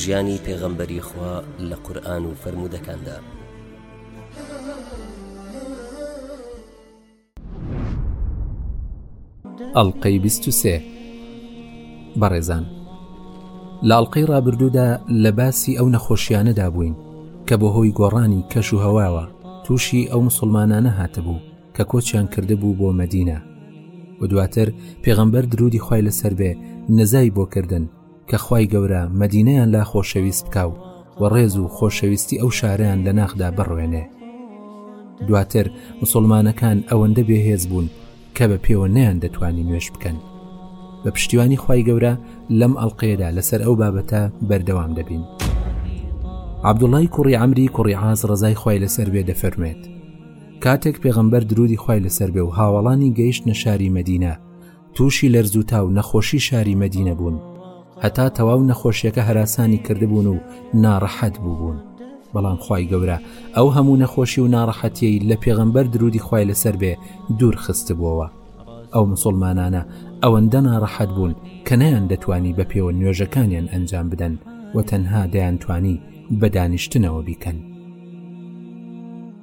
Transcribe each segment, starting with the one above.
ژیانی پێغەمبەری خوا لە قورئان و فەرموودەکاندا. ئەڵلقەی بیست و سێ بەڕێزان لە ئەڵلقەی ڕابردوودا لە باسی ئەو نەخۆشیانەدا بووین کە بۆ هۆی گۆڕانی کەش و هەواوە تووشی ئەو مسلمانانە هاتبوو کە کۆچیان کردبوو بۆ مەدینە و دواتر پێغەمبەر درودی خی لەسەر بێ نزای بۆ کردن کە خوای گەورە مەدینەیان لا خۆشەویست بکا و و ڕێز و خۆشەویستی ئەو شارەیان لە ناخدا بڕوێنێ دواتر مسلمانەکان ئەوەندە بێهێز بوون کە بە پێوە نیان دەتوانی نوێش بکەن بە پشتیوانی خی گەورە لەم ئەڵلقەیەدا لەسەر ئەو بابەتە بەردەوام دەبین عبدوڵای کوڕی ئەمری کوڕی ئاز ڕزای خی لەسەر بێ دەفەرمێت کاتێک پێغەمبەر درودی خی لەسەر بێ و هاوڵانی گەیشت نە شاری مەدینە تووشی لەرزوتا و نەخۆشی شاری مەدینە بوون هەتا تەواو نەخۆشیەکە هەراسانی کردبوون و ناڕەحەت بووبوون بەڵام خی گەورە ئەو هەموو نەخۆشی و ناڕەحەتیەی لە پێغەمبەر درودی خی لەسەر بێ دوور خستبووەوە ئەو مسلمانانە ئەوەندە ناڕەحەت بوون کە نەیان دەتوانی بە پێوە نوێژەکانیان ئەنجام بدەن و تەنها دەیانتوانی بە دانیشتنەوە بیکەن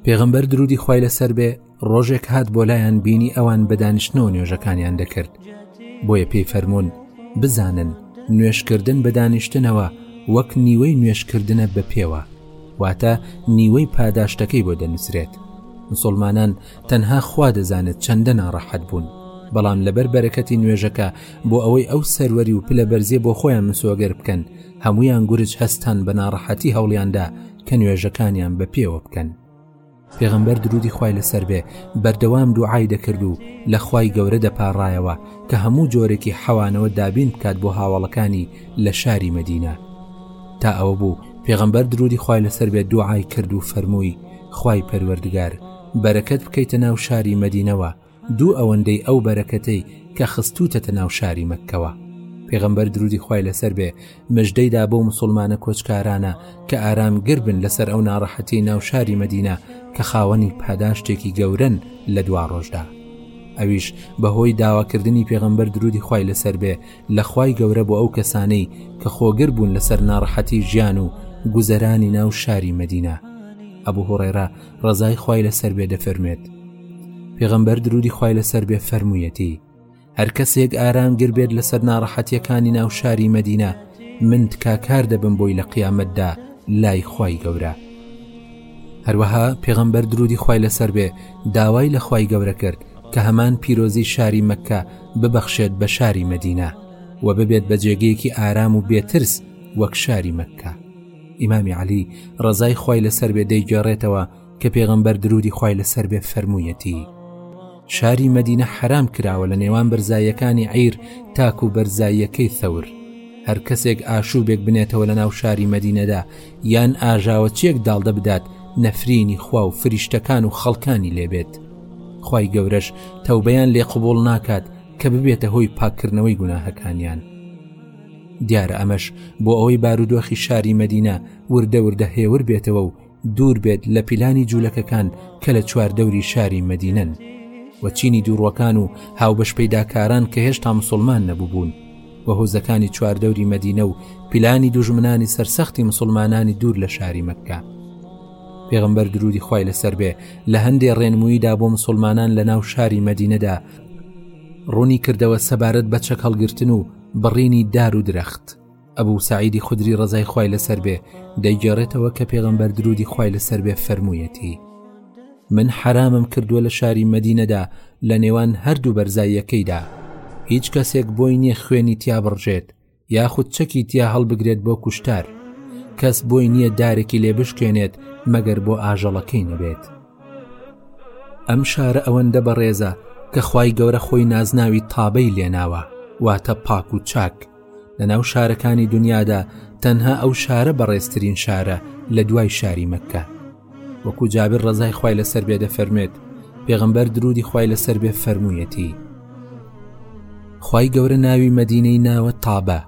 پێغەمبەر درودی خی لەسەر بێ ڕۆژێک هات بۆ لایەن بینی ئەوان بە دانیشتنەوە نوێژەکانیان دەکرد بۆیە پێی فەرمونون بزانن نوێشکردن بە دانیشتنەوە وەک نیوەی نوێشکردنە بە پێوە واتە نیوەی پاداشتەکەی بۆ دەنووسرێت مسلمانان تەنها خوا دەزانێت چەندە ناڕەحەت بوون بەڵام لەبەر بەرەکەتی نوێژەکە بۆ ئەوەی ئەو سەروەری و پلە بەرزێ بۆ خۆیان مسۆگەر بکەن هەمویان گورج هەستان بە ناڕەحەتی هەوڵیاندا کە نوێژەکانیان بە پێوە بکەن پێغەمبەر درودی خوای لەسەر بێ بەردەوام دوعای دەکرد و لە خوای گەورە دەپاڕایەوە کە هەموو جۆرێکی حەوانەوە دابین بکات بۆ هاوڵەکانی لە شاری مەدینە تا ئەوە بوو پێغەمبەر درودی خوای لەسەر بێ دوعای کرد و فەرمووی خوای پەروەردگار بەرەکەت بکەیتە ناو شاری مەدینەوە دوو ئەوەندەی ئەو بەرەکەتەی کە خستوتەتە ناو شاری مەککەوە پێغەمبەر درودی خی لەسەر بێ مژدەیدا بۆ مسلمانە کۆچکارانە کە ئارام گربن لەسەر ئەو ناڕەحەتی ناو شاری مەدینە کە خاوەنی پاداشتێکی گەورن لە دوا ڕۆژدا ئەویش بەهۆی داواکردنی پێغەمبەر درودی خی لەسەر بێ لە خی گەورە بۆ ئەو کەسانەی کە خۆگر بوون لەسەر ناڕەحەتی ژیان و گوزەرانی ناو شاری مەدینە ئەبوو هوڕێرا ڕزای خی لەسەر بێ دەفەرمێت پێغەمبەر درودی خوای لەسەر بێ فەرموویەتی هەر کەسێک ئارام گربێت لەسەر ناڕەحەتیەکانی ناو شاری مەدینە من تکاکار دەبم بۆی لە قیامەتدا لای خوای گەورە هەروەها پێغەمبەر درودی خوای لەسەر بێ داوای لە خوای گەورە کرد کە هەمان پیرۆزی شاری مەکە ببەخشێت بە شاری مەدینە و ببێت بە جێگەیەکی ئارام و بێترس وەک شاری مەکە ئیمامی علی ڕزای خی لەسەر بێ دەیگەڕێتەوە کە پێغەمبەر درودی خوای لەسەر بێ فەرموویەتی شاری مەدینە حرام کراوە لە نێوان بەرزایەکانی عیر تاکو و بەرزاییەکەی ثەور هەر کەسێک ئاشووبێک بنێتەوە لە ناو شاری مەدینەدا یان ئاژاوە چێک داڵدە بدات نەفرینی خوا و فریشتەکان و خەڵکانی لێبێت خی گەورەش تەوبەیان لێ قوبول ناکات کە ببێتە هۆی پاککردنەوەی گوناهەکانیان دیارە ئەمەش بۆ ئەوەی بارودۆخی شاری مەدینە وردە وردە هێور بێتەوە و دوور بێت لە پیلانی جوولەکەکان کە لە چواردەوری شاری مەدینەن و چینی دووڕوەکان و هاوبەش پیداکاران کە هێشتا مسلمان نەبووبوون و هۆزەکانی چواردەوری مەدینە و پیلانی دوژمنانی سەرسەختی مسلمانانی دوور لە شاری مەکە پێغمبەر درودی خی لەسەر بێ لە هەندێ ڕێنمویدا بۆ مسلمانان لە ناو شاری مەدینەدا ڕوونی کردەوە سەبارەت بە چەک هەڵگرتن و بڕینی دار و درەخت ئەبوو سعیدی خدری ڕزای خی لەسەر بێ دەیگێڕێتەوە کە پێغمبەر درودی خی لەسەر بێ فەرموویەتی من حرامم کردووە لە شاری مەدینەدا لە نێوان هەردوو بەرزاییەکەیدا هیچ کەسێک بۆی نییە خوێنی تیا بڕژێت یاخود چەکی تیا هەڵبگرێت بۆ کوشتار کەس بۆی نییە دارێکی لێ بشکێنێت مەگەر بۆ ئاژەڵەکەی نەبێت ئەم شارە ئەوەندە بەڕێزە کە خی گەورە خۆی نازناوی تابەی لێناوە واتە پاک و چاک لە ناو شارەکانی دنیادا تەنها ئەو شارە بەڕێزترین شارە لە دوای شاری مەکە وەکو جابر ڕزای خی لەسەر بێ دەفەرمێت پێغمبەر درودی خی لەسەر بێ فەرموویەتی خی گەورە ناوی مەدینەی ناوە تابە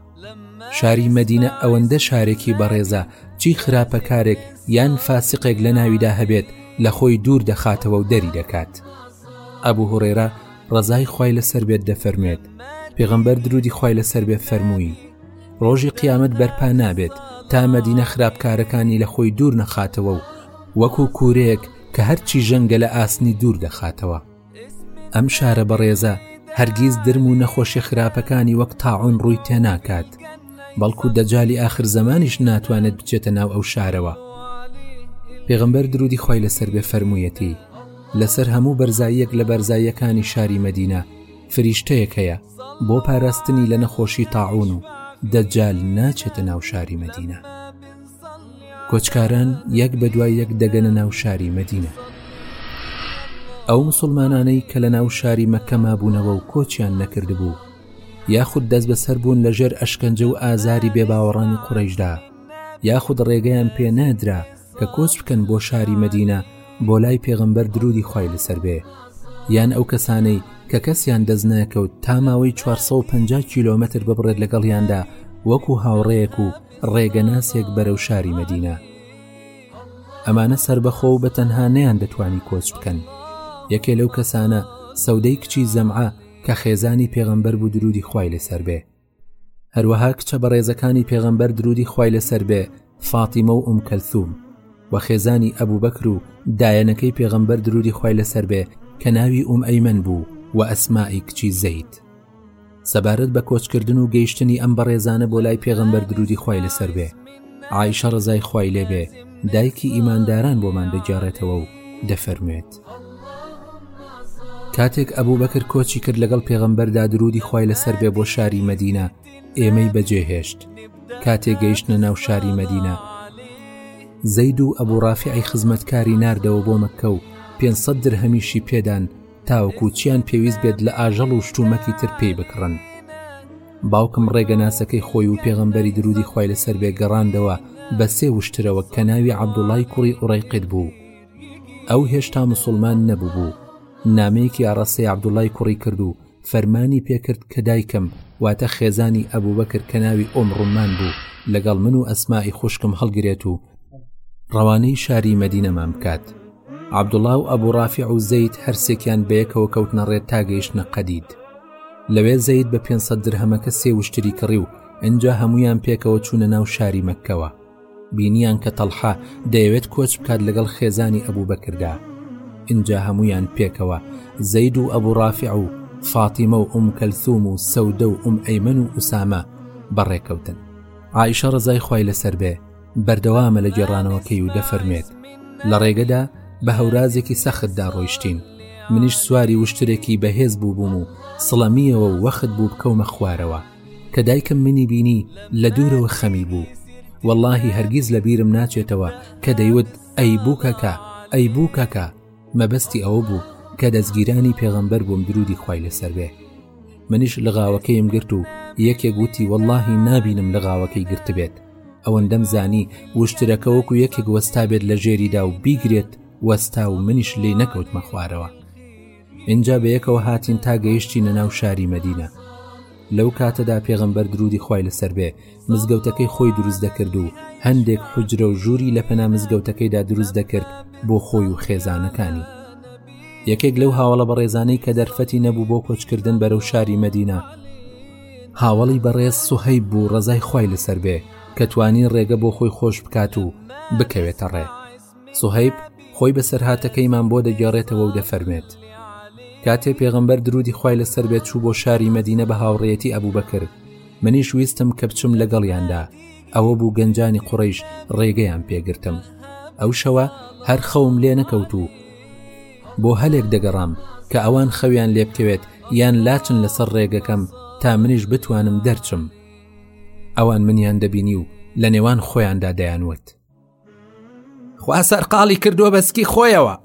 شاری مەدینە ئەوەندە شارێکی بەڕێزە چی خراپەکارێک یان فاسقێک لە ناویدا هەبێت لە خۆی دوور دەخاتەوە و دەری دەکات ئەبوو هوڕێرە ڕەزای خوای لەسەر بێت دەفەرموێت پێغەمبەر درودی خوای لەسەر بێ فەرمووی ڕۆژی قیامەت بەرپا نابێت تا مەدینە خراپکارەکانی لە خۆی دوور نەخاتەوە و وەکو کوورەیەک کە هەرچی ژەنگە لە ئاسنی دوور دەخاتەوە ئەم شارە بەڕێزە هەرگیز درم و نەخۆشی خراپەکانی وەک تاعون ڕووی تێناکات بەڵکو دەجای ئاخر زەمانیش ناتوانێت بچێتە ناو ئەو شارەوە پێغمبەر درودی خی لەسەر بێ فەرموویەتی لەسەر هەموو بەرزاییەک لە بەرزاییەکانی شاری مەدینە فریشتەیەک هەیە بۆ پاراستنی لە نەخۆشی تاعون و دەجال ناچێتە ناو شاری مەدینە کۆچکاران یەک بە دوای یەک دەگەنە ناو شاری مەدینە ئەو مسلمانانەی کە لە ناو شاری مەکە مابوونەوە و کۆچیان نەکردبوو یاخود دەست بەسەر بوون لە ژێر ئەشکەنجە و ئازاری بێباوەڕانی قڕیشدا یاخود ڕێگەیان پێ نەدرا کە کۆچ بکەن بۆ شاری مەدینە بۆ لای پێغەمبەر درودی خوای لەسەر بێ یان ئەو کەسانەی کە کەسیان دەست ناکەوت تا ماوەی 450 کیلۆمەتر ببڕێت لەگەڵیاندا وەکو هاوڕەیەک و ڕێگەناسێک بەرەو شاری مەدینە ئەمانە سربەخۆ و بە تەنها نیان دەتوانی کۆچ بکەن یەکێ لەو کەسانە سەودەی کچی زەمعە کە خێزانی پێغەمبەر بوو درودی خوای لەسەر بێ هەروەها کچە بەڕێزەکانی پێغەمبەر درودی خوای لەسەر بێ فاتیمە و ئوم کەلثوم و خێزانی ئەبوو بەکر و دایەنەکەی پێغەمبەر درودی خوای لەسەر بێ کە ناوی ئوم ئەیمەن بوو و ئەسمائی کچی زەیت سەبارەت بە کۆچکردن و گەیشتنی ئەم بەڕێزانە بۆ لای پێغەمبەر درودی خوای لەسەر بێ عیشە ڕزای خوای لێبێ دایکی ئیمانداران بۆمان دەگێڕێتەوە و دەفەرموێت کاتێک ئەبوبەکر کۆچی کرد لەگەڵ پێغەمبەردا درودی خوای لەسەر بێ بۆ شاری مەدینە ئێمەی بەجێهێشت کاتێ گەیشتە ناو شاری مەدینە زەید و ئەبوو ڕافعی خزمەتکاری نردەوە بۆ مەکە و 500 درهەمیشی پێدان تاوەکوچیان پێویست بێت لە ئاژەڵ و شتومەکی تر پێی بکڕن باوکم ڕێگەناسەکەی خۆی و پێغەمبەری درودی خوای لەسەر بێ گەڕاندەوە بە سێ وشترەوە کە ناوی عەبدوڵای کوڕی ئوڕێقت بوو ئەو هێشتا مسوڵمان نەببوو نامەیەکی ئاڕاستەی عەبدوڵای کوڕی کرد و فەرمانی پێکرد کە دایکم واتە خێزانی ئەبوبەکر کە ناوی ئۆم ڕومان بوو لەگەڵ من و ئەسمائی خوشکم هەڵگرێت و ڕەوانەی شاری مەدینەمان بکات عەبدوڵا و ئەبوو ڕافع و زەیت هەرسێکیان بەیەکەوە کەوتنە ڕێت تا گەیشتە قەدید لەوێ زەید بە 500 درهەمەکە سێ وشتری کڕی و ئەجا هەمویان پێکەوە چوونە ناو شاری مەکەوە بینیان کە تەڵحە دەیەوێت کۆچ بکات لەگەڵ خێزانی ئەبوو بەکردا ئینجا هەمویان پێکەوە زەید و ئەبوو ڕافع و فاتیمە و ئوم کەلثوم و سەودە و ئوم ئەیمەن و ئوسامە بەڕێکەوتن عیشە ڕزای خی لەسەر بێ بەردەوامە لە گێڕانەوەکەی و دەفەرمێت لە ڕێگەدا بە هەورازێکی سەختدا ڕۆیشتین منیش سواری وشترێکی بەهێز بوو بووم و سڵەمیەوە وەخت بوو بکەومە خوارەوە کە دایکم منی بینی لە دوورەوە خەمی بوو واللهی هەرگیز لە بیرم ناچێتەوە کە دەیوت ئەی بووکەکە ئەی بووکەکە مەبەستی ئەوە بوو کە دەستگیرانی پێغەمبەر بووم درودی خی لەسەر بێ منیش لغاوەکەیم گرت و یەکێک وتی واللهی نابینم لغاوەکەی گرتبێت ئەوەندەم زانی وشترەکە وەکو یەکێک وەستا بێت لە ژێریدا و بیگرێت وەستا و منیش لی نەکەوتمە خوارەوە ئینجا بەیەکەوە هاتین تا گەیشتینە ناو شاری مەدینە لەو کاتەدا پێغمبەر درودی خی لەسەر بێ مزگەوتەکەی خۆی دروست دەکرد و هەندێک حجرە و ژووری لە پەنا مزگەوتەکەیدا دروست دەکرد بۆ خۆی و خێزانەکانی یەکێک لەو هاوڵە بەڕێزانەی کە دەرفەتی نەبوو بۆ کۆچکردن بەرەو شاری مەدینە هاوڵی بەڕێز سوهەی بوو ڕزای خی لەسەر بێ کە توانی ڕێگە بۆ خۆی خۆش بکات و بکەوێتە ڕێ سوهیب خۆی بەسەرهاتەکەیمان بۆ دەگێڕێتەوە و دەفەرمێت کاتێ پێغمبەر درودی خی لەسەر بێت چوو بۆ شاری مەدینە بە هاوڕێتی ئەبوو بەکر منیش ویستم کە بچم لەگەڵیاندا ئەوە بوو گەنجانی قوڕیش ڕێگەیان پێگرتم ئەو شەوە هەر خەوم لێ نەکەوت و بۆ هەلێک دەگەڕام کە ئەوان خەویان لێبکەوێت یان لاچن لەسەر ڕێگەکەم تا منیش بتوانم دەرچم ئەوان منیان دەبینی و لە نێوان خۆیاندا دەیانوت خوا سەرقاڵی کردووە بەسکی خۆیەوە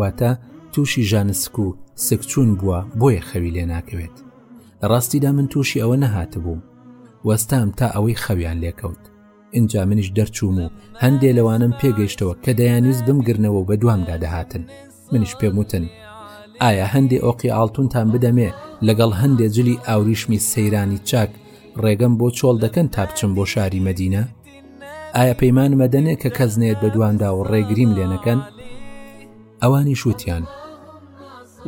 واتە تووشی ژانسک و سکچوون بووە بۆیە خەوی لێ ناکەوێت لە ڕاستیدا من تووشی ئەوە نەهاتبووم وەستام تا ئەوەی خەویان لێکەوت ئینجا منیش دەرچووم و هەندێ لەوانم پێگەیشتەوە کە دەیانویست بمگرنەوە و بە دوامدا دەهاتن منیش پێم وتن ئایا هەندێ ئۆقی ئاڵتونتان بدەمێ لەگەڵ هەندێ جلی ئاوریشمی سەیرانی چاک ڕێگەم بۆ چۆڵ دەکەن تا بچم بۆ شاری مەدینە ئایا پەیمانم مەدەنێ کە کەس نێت بە دواندا و ڕێگریم لێ نەکەن ئەوانی شووتیان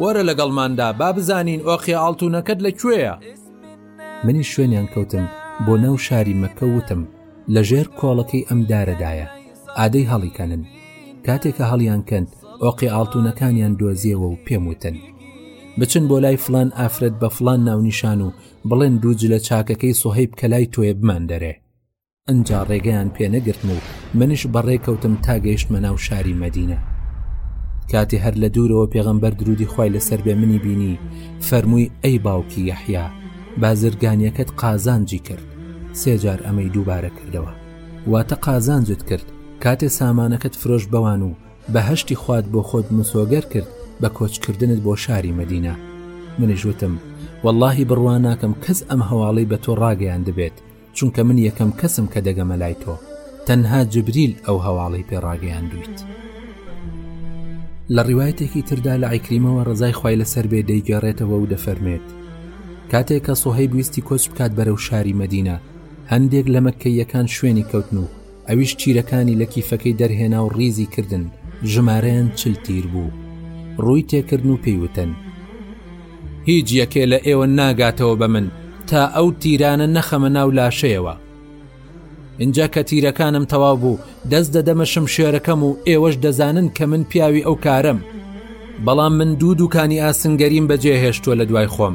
وەرە لەگەڵماندا با بزانین ئۆخی ئاڵتونەکەت لە کوێیە منی شوێنیان کەوتم بۆ ناو شاری مەکە وتم لە ژێر کۆڵەکەی ئەم دارەدایە ئادەی هەڵیکەنن کاتێکە هەڵیان کەند ئۆقی ئاڵتونەکانیان دۆزیەوە و پێم وتن بچن بۆ لای فلان ئافرەت بە فلان ناونیشان و بڵێن دووجلە چاکەکەی سوهیب کە لای تۆێ بمان دەرێ ئنجا ڕێگەیان پێ نەگرتم و منیش بە ڕێ کەوتم تا گەیشتمە ناو شاری مەدینە کاتێ هەر لە دوورەوە پێغەمبەر درودی خی لەسەر بێ منی بینی فەرمووی ئەی باوکی یەحیا بازرگانیەکەت قازانجی کرد سێجار ئەمەی دووبارە کردەوە واتە قازانجت کرد کاتێ سامانەکەت فرۆش بەوان و بەهشتی خوات بۆ خۆت مسۆگەر کرد بە کۆچکردنت بۆ شاری مەدینە منیشوتم واللهی بڕواناکەم کەس ئەم هەواڵی بە تۆ ڕاگەیان دەبێت چونکە من یەکەم کەسم کە دەگەمە لای تۆ تەنها جبریل ئەو هەواڵی پێ ڕاگەیاندویت لە ڕیواەتێکی تردا لە ئایکریمەوە ڕزای خی لەسەر بێ دەیگەڕێتەوە و دەفەرمێت کاتێک کە سۆهەی بویستی کۆچ بکات بەرەو شاری مەدینە هەندێک لە مەکەیەکان شوێنی کەوتن و ئەویش تیرەکانی لە کیفەکەی دەرهێنا و ڕیزی کردن ژمارەیان چل تیر بوو ڕووی تێکردن و پێیوتن هیچ یەکێ لە ئێوە ناگاتەوە بە من تا ئەو تیرانە نەخەمە ناو لاشەیەوە اینجا کە تیرەکانم تەواو بوو دەست دەدەمە شمشێرەکەم و ئێوەش دەزانن کە من پیاوی ئەو کارم بەڵام من دوو دوکانی ئاسنگەریم بەجێهێشتووە لە دوای خۆم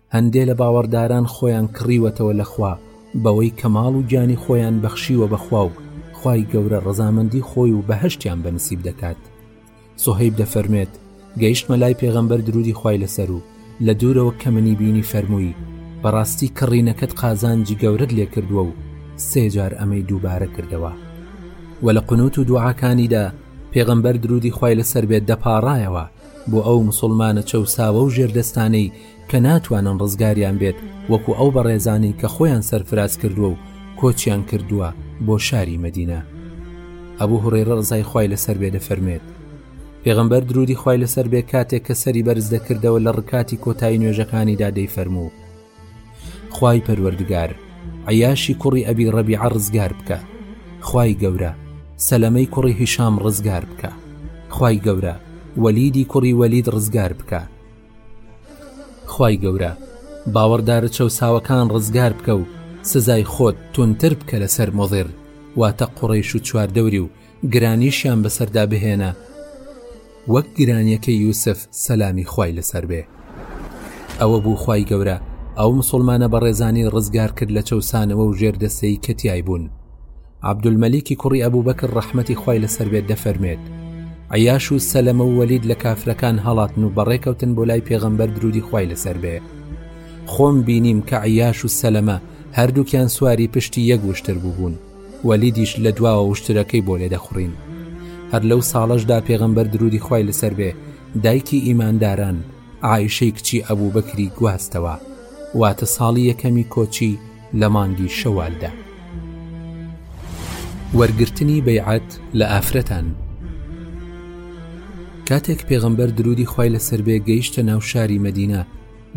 هەندێ لە باوەڕداران خۆیان کڕیوەتەوە لە خوا بەوەی کە ماڵ و گیانی خۆیان بەخشیوە بە خوا و خوای گەورە ڕەزامەندی خۆی و بەهەشتیان بە نسیب دەکات سهیب دەفەرمێت گەیشتمە لای پێغەمبەر درودی خی لەسەر و لە دوورەوە کە منی بینی فەرمووی بەڕاستی کڕینەکەت قازانجی گەورەت لێ کردووە و سێجار ئەمەی دووبارە کردەوە و لە قنوت و دوعاکانیدا پێغەمبەر درودی خی لەسەر بێت دەپاڕایەوە بۆ ئەو مسلمانە چەساوە و ژێردەستانەی کە ناتوانن ڕزگاریان بێت وەکو ئەو بەڕێزانەی کە خۆیان سەرفراز کردووە و کۆچیان کردووە بۆ شاری مەدینە ئەبوو هوڕێرە ڕزای خی لەسەر بێ دەفەرمێت پێغمبەر درودی خی لەسەر بێ کاتێک کە سەری بەرز دەکردەوە لە ڕکاتی کۆتایی نوێژەکانیدا دەی فەرموو خی پەروەردگار عیاشی کوڕی ئەبی ڕەبی عڕزگار بکە خی گەورە سەلەمەی کوڕی هیشام ڕزگار بکە خی گەورە وەلیدی کوڕی وەلید ڕزگار بکە خوای گەورە باوەڕدارە چەوساوەکان ڕزگار بکە و سزای خۆت تونتر بکە لەسەر مۆزێر واتە قوڕیش و چواردەوری و گرانیشیان بەسەردا بهێنە وەک گرانیەکە یوسف سەلامی خوای لەسەر بێ ئەوە بوو خوای گەورە ئەو مسلمانە بە ڕێزانی ڕزگار کرد لە چەسانەوە و ژێر دەستەی کەتیای بوون عەبدولمەلیکی کوڕی ئەبوبەکر ڕەحمەتی خوای لەسەر بێت دەفەرمێت عەیاش و سەلەمە و وەلید لە کافرەکان هەڵاتن و بەڕێکەوتن بۆ لای پێغەمبەر درودی خوای لەسەر بێ خۆم بینیم کە عیاش و سەلەمە هەردووکیان سواری پشتی یەک وشتر بووبوون وەلیدیش لە دواوە وشترەکەی بۆ لێ دەخڕین هەر لەو ساڵەشدا پێغەمبەر درودی خوای لەسەر بێ دایکی ئیمانداران عیشەی کچی ئەبوو بەکری گواستەوە واتە ساڵی یەکەمی کۆچی لە مانگی شەوالدا. وەرگرتنی بەیعەت لە ئافرەتان. کاتێک پێغەمبەر درودی خوای لەسەر بێ گەیشتە ناو شاری مەدینە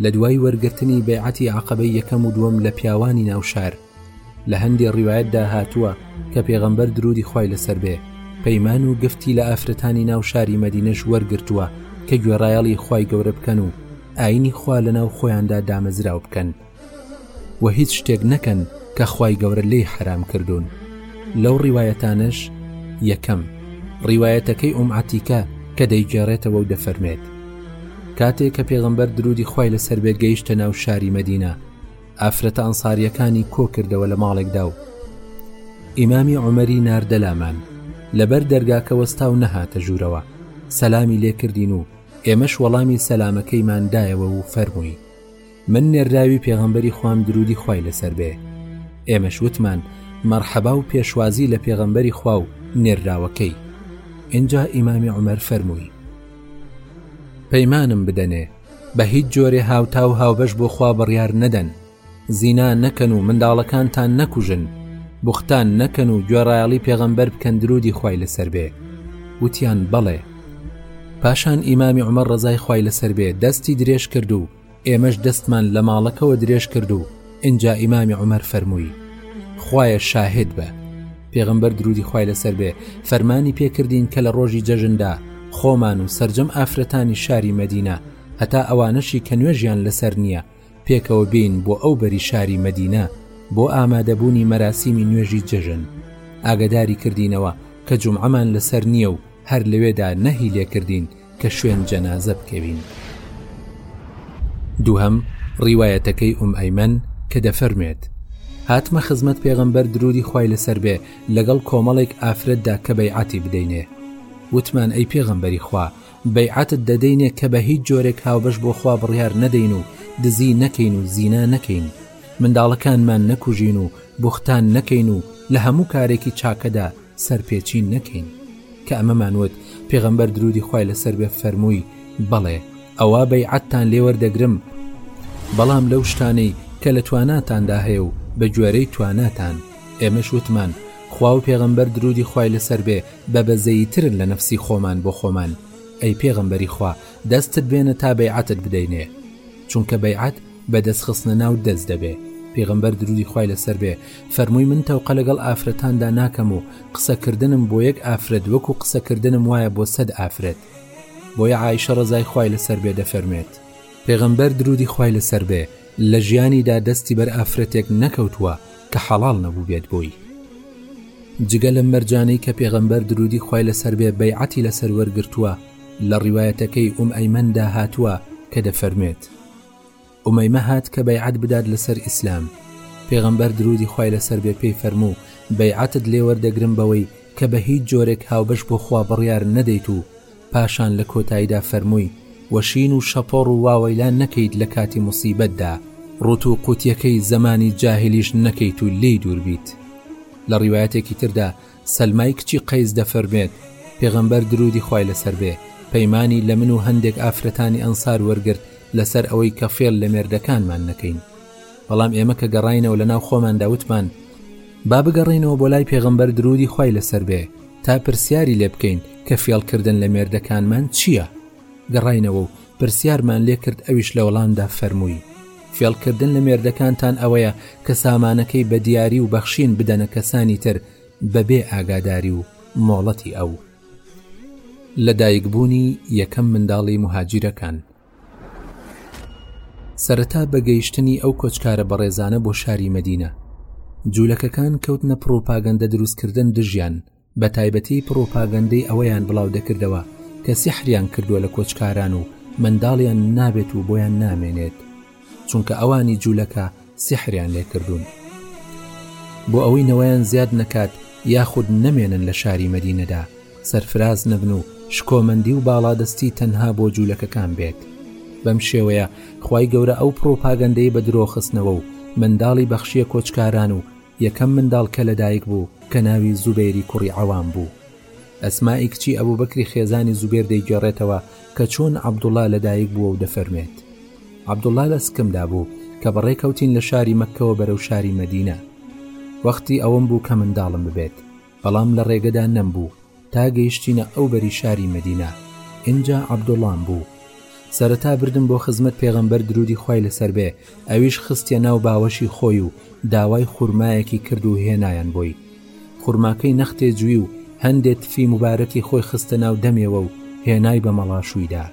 لە دوای وەرگرتنی بەیعەتی عقبەی یەکەم و دووەم لە پیاوانی ناوشار لە هەندێ ڕیواەتدا هاتووە کە پێغەمبەر درودی خوای لەسەر بێ پەیمان و گفتی لە ئافرەتانی ناو شاری مەدینەش وەرگتووە کە گوێڕایەڵی خی گەورە بکەن و ئاینی خوا لە ناو خۆیاندا دامەزراو بکەن و هیچ شتێک نەکەن کە خوای گەورە لێی حەرام کردوون لەو ڕیوایەتانەش یەکەم ڕیوایەتەکەی ئوم عتیکە کە دەیگێڕێتەوە و دەفەرمێت کاتێک کە پێغمبەر درودی خی لەسەر بێت گەیشتە ناو شاری مەدینە ئافرەتە ئەنساریەکانی کۆ کردەوە لە ماڵێکدا و ئیمامی عمەری ناردەلامان لەبەر دەرگاکە وەستا و نەهاتە ژوورەوە سەلامی لێکردین و ئێمەش وەڵامی سەلامەکەیماندایەوە و فەرمووی من نێرراوی پێغەمبەری خوام درودی خوای لەسەر بێ ئێمەش وتمان مەرحەبا و پێشوازی لە پێغەمبەری خوا و نێرراوەکەی ئینجا ئیمامی عمر فەرمووی پەیمانم بدەنێ بە هیچ جۆرێ هاوتا و هاوبەش بۆ خوا بڕیار نەدەن زینا نەکەن و منداڵەکانتان نەکوژن بوختان نەکەن و گوێڕایەڵی پێغەمبەر بکەن درودی خوای لەسەر بێ وتیان بەڵێ پاشان ئیمامی عمر ڕزای خوای لەسەر بێ دەستی درێژ کرد و ئێمەش دەستمان لە ماڵەکەوە درێژ کرد و ئینجا ئیمامی عمر فەرمووی خویە شاهد بە پێغمبەر درودی خی لەسەر بێ فەرمانی پێکردین کە لە ڕۆژی جەژندا خۆمان و سرجەم ئافرەتانی شاری مەدینە هەتا ئەوانەشی کە نوێژیان لەسەر نییە پێکەوە بین بۆ ئەو بەری شاری مەدینە بۆ ئامادەبوونی مەراسیمی نوێژی جەژن ئاگداری کردینەوە کە جمعەمان لەسەر نییە و هەر لەوێدا نەهی لێکردین کە شوێن جەنازە بکەوین. دووهەم، ڕیوایەتەکەی ئوم ئەیمەن کە دەفەرموێت، هاتمە خزمەت پێغەمبەر درودی خوای لەسەر بێ لەگەڵ کۆمەڵێک ئافرەتدا کە بەیعەتی بدەینێ وتمان ئەی پێغەمبەری خوا بەیعەتت دەدەینێ کە بە هیچ جۆرێک هاوبەش بۆ خوا بڕیار نەدەین و دزی نەکەین و زینا نەکەین منداڵەکانمان نەکوژین و بوختان نەکەین و لە هەموو کارێکی چاکەدا سەرپێچی نەکەین کە ئەمەمان وت، پێغەمبەر درودی خوای لەسەر بێ فەرمووی، بەڵێ ئەوا بەیعەتتان لێ وەردەگرم، بەڵام لەو شتانەی کە لە تواناتاندا هەیە و بە گوێرەی تواناتان، ئێمەش وتمان، خوا و پێغەمبەر درودی خوای لەسەر بێ بە بەزەییترن لە نەفسی خۆمان بۆ خۆمان، ئەی پێغەمبەری خوا دەستت بێنە تا بەیعەتت بدەینێ، چونکە بەیعەت، بە دەست خستنە ناو دەست دەبێ پێغەمبەر درودی خوای لەسەر بێ فەرمووی من تەوقە لەگەڵ ئافرەتاندا ناکەم و قسەکردنم بۆ یەک ئافرەت وەکو قسەکردنم وایە بۆ سەد ئافرەت بۆیە ئایشە ڕزای خوای لەسەر بێ دەفەرمێت پێغەمبەر درودی خوای لەسەر بێ لە ژیانیدا دەستی بەر ئافرەتێک نەکەوتووە کە حەڵال نەبوو بێت بۆی جگە لەم مەرجانەی کە پێغەمبەر درودی خوای لەسەر بێ بەیعەتی لەسەر وەرگرتووە لە ڕیواەتەکەی ئوم ئەیمەندا هاتووە کە دەفەرمێت ئومەیمە هات کە بەیعەت بدات لەسەر ئیسلام پێغەمبەر درودی خوای لەسەر بێ پێی فەرموو بەیعەتت لێ وەردەگرم بەوەی کە بە هیچ جۆرێک هاوبەش بۆ خوا بڕیار نەدەیت و پاشان لە کۆتاییدا فەرمووی وە شین و شەپۆڕ و واوەیلا نەکەیت لە کاتی موسیبەتدا ڕوت و قوتیەکەی زەمانی جاهیلیش نەکەیت و لێی دوور بیت لە ڕیوایەتێکی تردا سەلمای کچی قەیس دەفەرموێت، پێغەمبەر درودی خوای لەسەر بێ پەیمانی لە من و هەندێک ئافرەتانی ئەنسار وەرگرت لەسەر ئەوەی کە فێڵ لە مێردەکانمان نەکەین بەڵام ئێمە کە گەڕاینەوە لە ناو خۆماندا وتمان با بگەڕێینەوە بۆ لای پێغەمبەر درودی خوای لەسەر بێ تا پرسیاری لێ بکەین کە فێڵکردن لە مێردەکانمان چییە؟ گەڕاینەوە و پرسیارمان لێ کرد ئەویش لە وەڵامدا فەرمووی فێڵکردن لە مێردەکانتان ئەوەیە کە سامانەکەی بە دیاری و بەخشین بدەنە کەسانی تر بەبێ ئاگاداری و مۆڵەتی ئەو لەدایکبوونی یەکەم منداڵی مهاجیرەکان سەرەتا بەگەیشتنی ئەو کۆچکارە بەڕێزانە بۆ شاری مەدینە جوولەکەکان کەوتنە پڕوپاگەندە دروستکردن دژیان بەتایبەتی پڕوپاگەندەی ئەوەیان بڵاو دەکردەوە کە سیحریان کردووە لە کۆچکاران و منداڵیان نابێت و بۆیان نامێنێت چونکە ئەوانی جوولەکە سیحریان لێکردوون بۆ ئەوەی نەوەیان زیاد نەکات یاخود نەمێنن لە شاری مەدینەدا سەرفراز نەبن و شکۆمەندی و باڵادەستی تەنها بۆ جوولەکەکان بێت بەم شێوەیە خی گەورە ئەو پڕۆپاگەندەی بە درۆخستنەوە و منداڵی بەخشیە کۆچکاران و یەکەم منداڵ کە لەدایک بوو کە ناوی زوبێری کوڕی عەوام بوو. ئەسمائی کچی ئەبوبەکری خێزانی زوبێر دەیگێڕێتەوە کە چۆن عەبدوڵڵا لەدایک بووە و دەفەرموێت، عەبدوڵڵا لە سکمدا بوو کە بەڕێ کەوتین لە شاری مەککەوە بەرەو شاری مەدینە. وەختی ئەوەم بوو کە منداڵم ببێت. بەڵام لە ڕێگەدا نەم بوو تا گەیشتینە ئەو بەری شاری مەدینە ئینجا عەبدوڵام بوو سەرەتا بردم بۆ خزمەت پێغەمبەر درودی خی لەسەر بێ ئەویش خستە ناو باوەشی خۆی و داوای خورمایەکی کرد و هێنایان بۆی خورماکەی نەختێ جوی و هەندێ تفی مبارەکی خۆی خستە ناو دەمێەوە و هێنای بە مەڵاشوویدا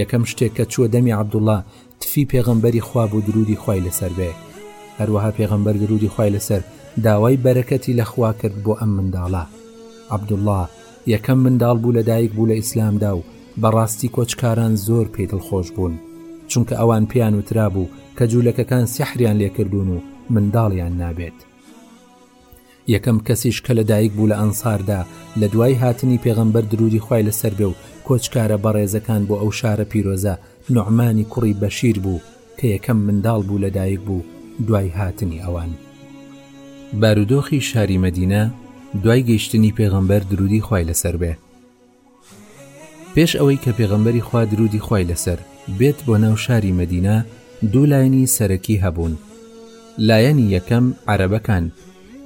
یەکەم شتێک کە چووە دەمی عەبدوڵا تفی پێغەمبەری خوا بوو درودی خوای لەسەر بێ هەروەها پێغەمبەر درودی خوای لەسەر داوای بەرەکەتی لە خوا کرد بۆ ئەم منداڵە عەبدوڵڵا یەکەم منداڵ بوو لە دایک بوو لە ئیسلامدا و بەڕاستی کۆچکاران زۆر پێی دڵخۆش بوون چونکە ئەوان پێیان وترابوو کە جوولەکەکان سحریان لێکردوون و منداڵیان نابێت یەکەم کەسیش کە لەدایک بوو لە ئەنساردا لە دوای هاتنی پێغەمبەر درودی خوای لەسەر بێ و کۆچکارە بەڕێزەکان بۆ ئەو شارە پیرۆزە نوعمانی کوڕی بەشیر بوو کە یەکەم منداڵ بوو لەدایک بوو دوای هاتنی ئەوان بارودۆخی شاری مەدینە دوای گەیشتنی پێغەمبەر درودی خوای لەسەر بێ. پێش ئەوەی کە پێغەمبەری خوا درودی خوای لەسەر بێت بۆ ناو شاری مەدینە دوو لایەنی سەرەکی هەبوون لایەنی یەکەم عەرەبەکان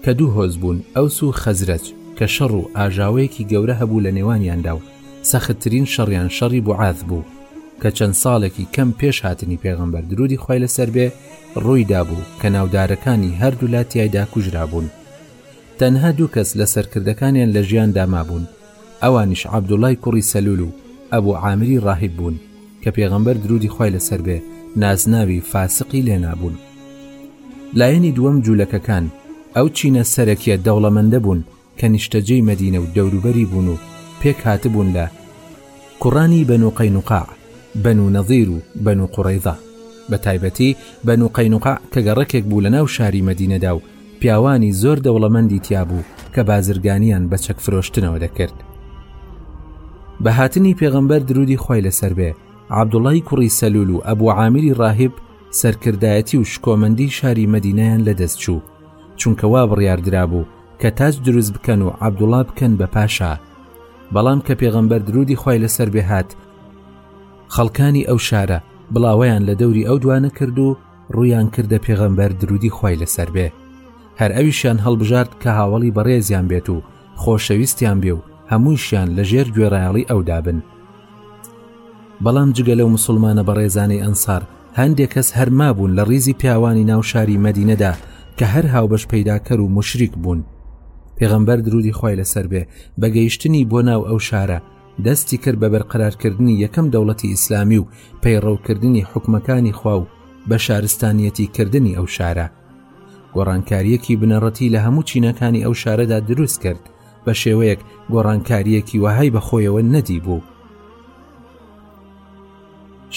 کە دوو هۆز بوون ئەوس و خەزرەج کە شەڕ و ئاژاوەیەکی گەورە هەبوو لە نێوانیاندا و سەختترین شەڕیان شەڕی بوعاز بوو کە چەند ساڵێکی کەم پێش هاتنی پێغەمبەر درودی خی لەسەر بێ ڕووی دابوو کە ناودارەکانی هەردوو لا تایدا کوژرابوون تەنها دوو کەس لە سەرکردەکانیان لە ژیان دامابوون ئەوانیش عەبدوڵای کوڕی سەلول و ئەبو عامری ڕاهیب بوون کە پێغەمبەر درودی خوای لەسەر بێ نازناوی فاسقی لێ نابوون لایەنی دووەم جوولەکەکان ئەو چینە سەرەکیە دەوڵەمەندە بوون کە نیشتەجێی مەدینە و دەوروبەری بوون و پێک هاتبوون لە کوڕانی بەن و قەینوقاع بەن و نەظیر و بەن و قوڕەیدا بە تایبەتی بەن و قەینوقاع کە گەڕەکێک بوو لە ناو شاری مەدینەدا و پیاوانی زۆر دەوڵەمەندی تیابوو کە بازرگانیان بە چەک فرۆشتنەوە دەکرد بە هاتنی پێغەمبەر درودی خی لەسەر بێ عبدوڵی کوڕی سەلول و ئەبوو عامیری ڕاهب سەرکردایەتی و شکۆمەندی شاری مەدینیان لەدەست چوو چونکە وا بڕیاردرا بوو کە تاج دروست بکەن و عبدوڵا بکەن بە پاشا بەڵام کە پێغەمبەر درودی خی لەسەر بێهات خەڵکانی ئەو شارە بڵاوەیان لە دەوری ئەو دوانە کرد و ڕوویان کردە پێغەمبەر درودی خوای لەسەر بێ هەر ئەویشیان هەڵبژارد کە هاوڵی بەڕێزیان بێت و خۆشەویستیان بێ و هەمووشیان لە ژێر گوێڕایەڵی ئەودابن بەڵام جگە لەو مسلمانە بەڕێزانەی ئەنسار هەندێک کەس هەرما بوون لە ڕیزی پیاوانی ناو شاری مەدینەدا کە هەر هاوبەش پەیداکەر و مشریک بوون پێغەمبەر درودی خی لەسەر بێ بەگەیشتنی بۆ ناو ئەو شارە دەستی کرد بە بەرقەرارکردنی یەکەم دەوڵەتی ئیسلامی و پەیڕەوکردنی حوکمەکانی خوا و بە شارستانیەتی کردنی ئەو شارە گۆڕانکاریەکی بنەڕەتی لە هەموو چینەکانی ئەو شارەدا دروست کرد بە شێوەیەک گۆڕانکاریەکی وەهای بەخۆیەوە نەدی بوو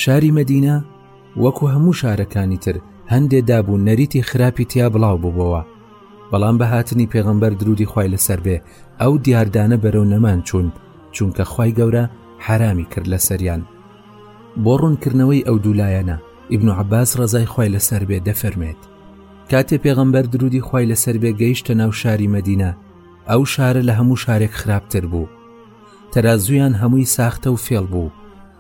شاری مەدینە وەکو هەموو شارەکانی تر هەندێ دابوو نەریتی خراپی تیا بڵاو بووەوە بەڵام بە هاتنی پێغەمبەر درودی خی لەسەر بێ ئەو دیاردانە بەرەو نەمان چوون چونکە خی گەورە حرامی کرد لە سەریان بۆ ڕوونکردنەوەی ئەو دوولایەنە ئیبن عباس ڕزای خی لەسەر بێ دەفەرمێت کاتێ پێغەمبەر درودی خی لەسەر بێ گەیشتە ناو شاری مەدینە ئەو شارە لە هەموو شارێک خراپتر بوو تەرازویان هەمووی ساختە و فێڵ بوو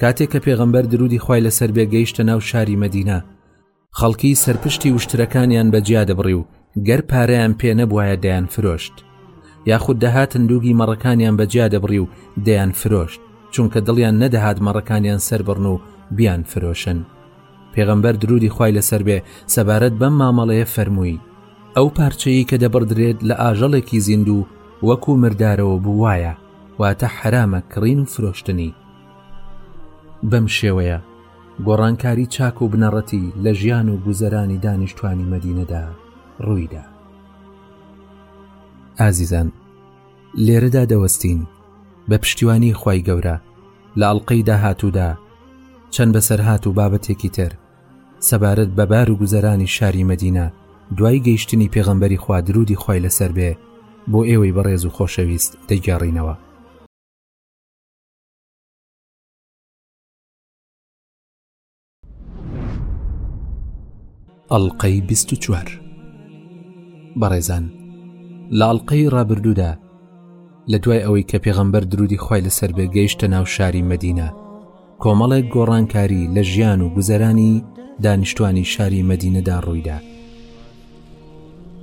کاتێک کە پێغەمبەر درودی خوای لەسەر بێ گەیشتە ناو شاری مەدینە خەڵکی سەرپشتی وشترەکانیان بە جیا دەبڕی و گەر پارەیان پێ نەبواە دەیان فرۆشت یاخود دەهاتن دووگی مەڕەکانیان بە جیا دەبڕی و دەیان فرۆشت چونکە دڵیان نەدەهات مەڕەکانیان سربڕن و بیان فرۆشن پێغەمبەر درودی خوای لەسەر بێ سەبارەت بەم مامەڵەیە فەرمووی ئەو پارچەیە کە دەبڕدرێت لە ئاژەڵێکی زیندوو وەکو مردارەوە بووایە واتە حەرامە کڕین و فرۆشتنی بەم شێوەیە گۆڕانکاری چاک و بنەڕەتی لە ژیان و گوزەرانی دانیشتوانی مەدینەدا ڕوویدا ئازیزان لێرەدا دەوەستین بە پشتیوانی خی گەورە لە ئەڵلقەی داهاتوودا چەند بەسەرهات و بابەتێکی تر سەبارەت بە بار و گوزەرانی شاری مەدینە دوای گەیشتنی پێغەمبەری خوا درودی خوای لەسەر بێ بۆ ئێوەی بەڕێز و خۆشەویست دەگێڕینەوە. ئەڵقەی بیست و چوار بەڕێزان لە ئەڵلقەی ڕابردوودا لە دوای ئەوەی کە پێغەمبەر درودی خوای لەسەر بێ گەیشتە ناو شاری مەدینە کۆمەڵێک گۆڕانکاری لە ژیان و گوزەرانی دانیشتوانی شاری مەدینەدا ڕوویدا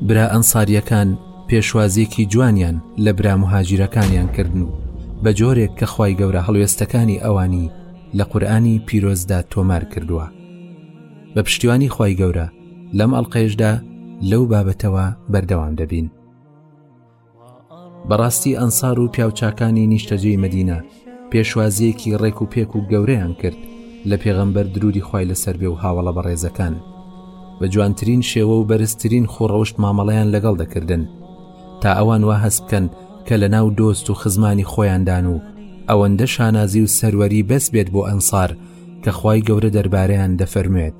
برا ئەنساریەکان پێشوازیەکی جوانیان لە برا مهاجیرەکانیان کردن و بە جۆرێک کە خی گەورە هەڵوێستەکانی ئەوانی لە قورآانی پیرۆزدا تۆمار کردووە بە پشتیوانی خی گەورە لەم ئەڵلقەیشدا لەو بابەتەوە بەردەوام دەبین بەڕاستی ئەنسار و پیاوچاکانی نیشتەجێی مەدینە پێشوازیەکی ڕێک و پێک و گەورەیان کرد لە پێغەمبەر درودی خی لەسەر بێ و هاوڵە بەڕێزەکان بە جوانترین شێوە و بەرزترین خوڕەوشت مامەڵەیان لەگەڵ دەکردن تا ئەوان وا هەست بکەن کە لە ناو دۆست و خزمانی خۆیاندان و ئەوەندە شانازی و سەروەری بەس بێت بۆ ئەنسار کە خی گەورە دەربارەیان دەفەرموێت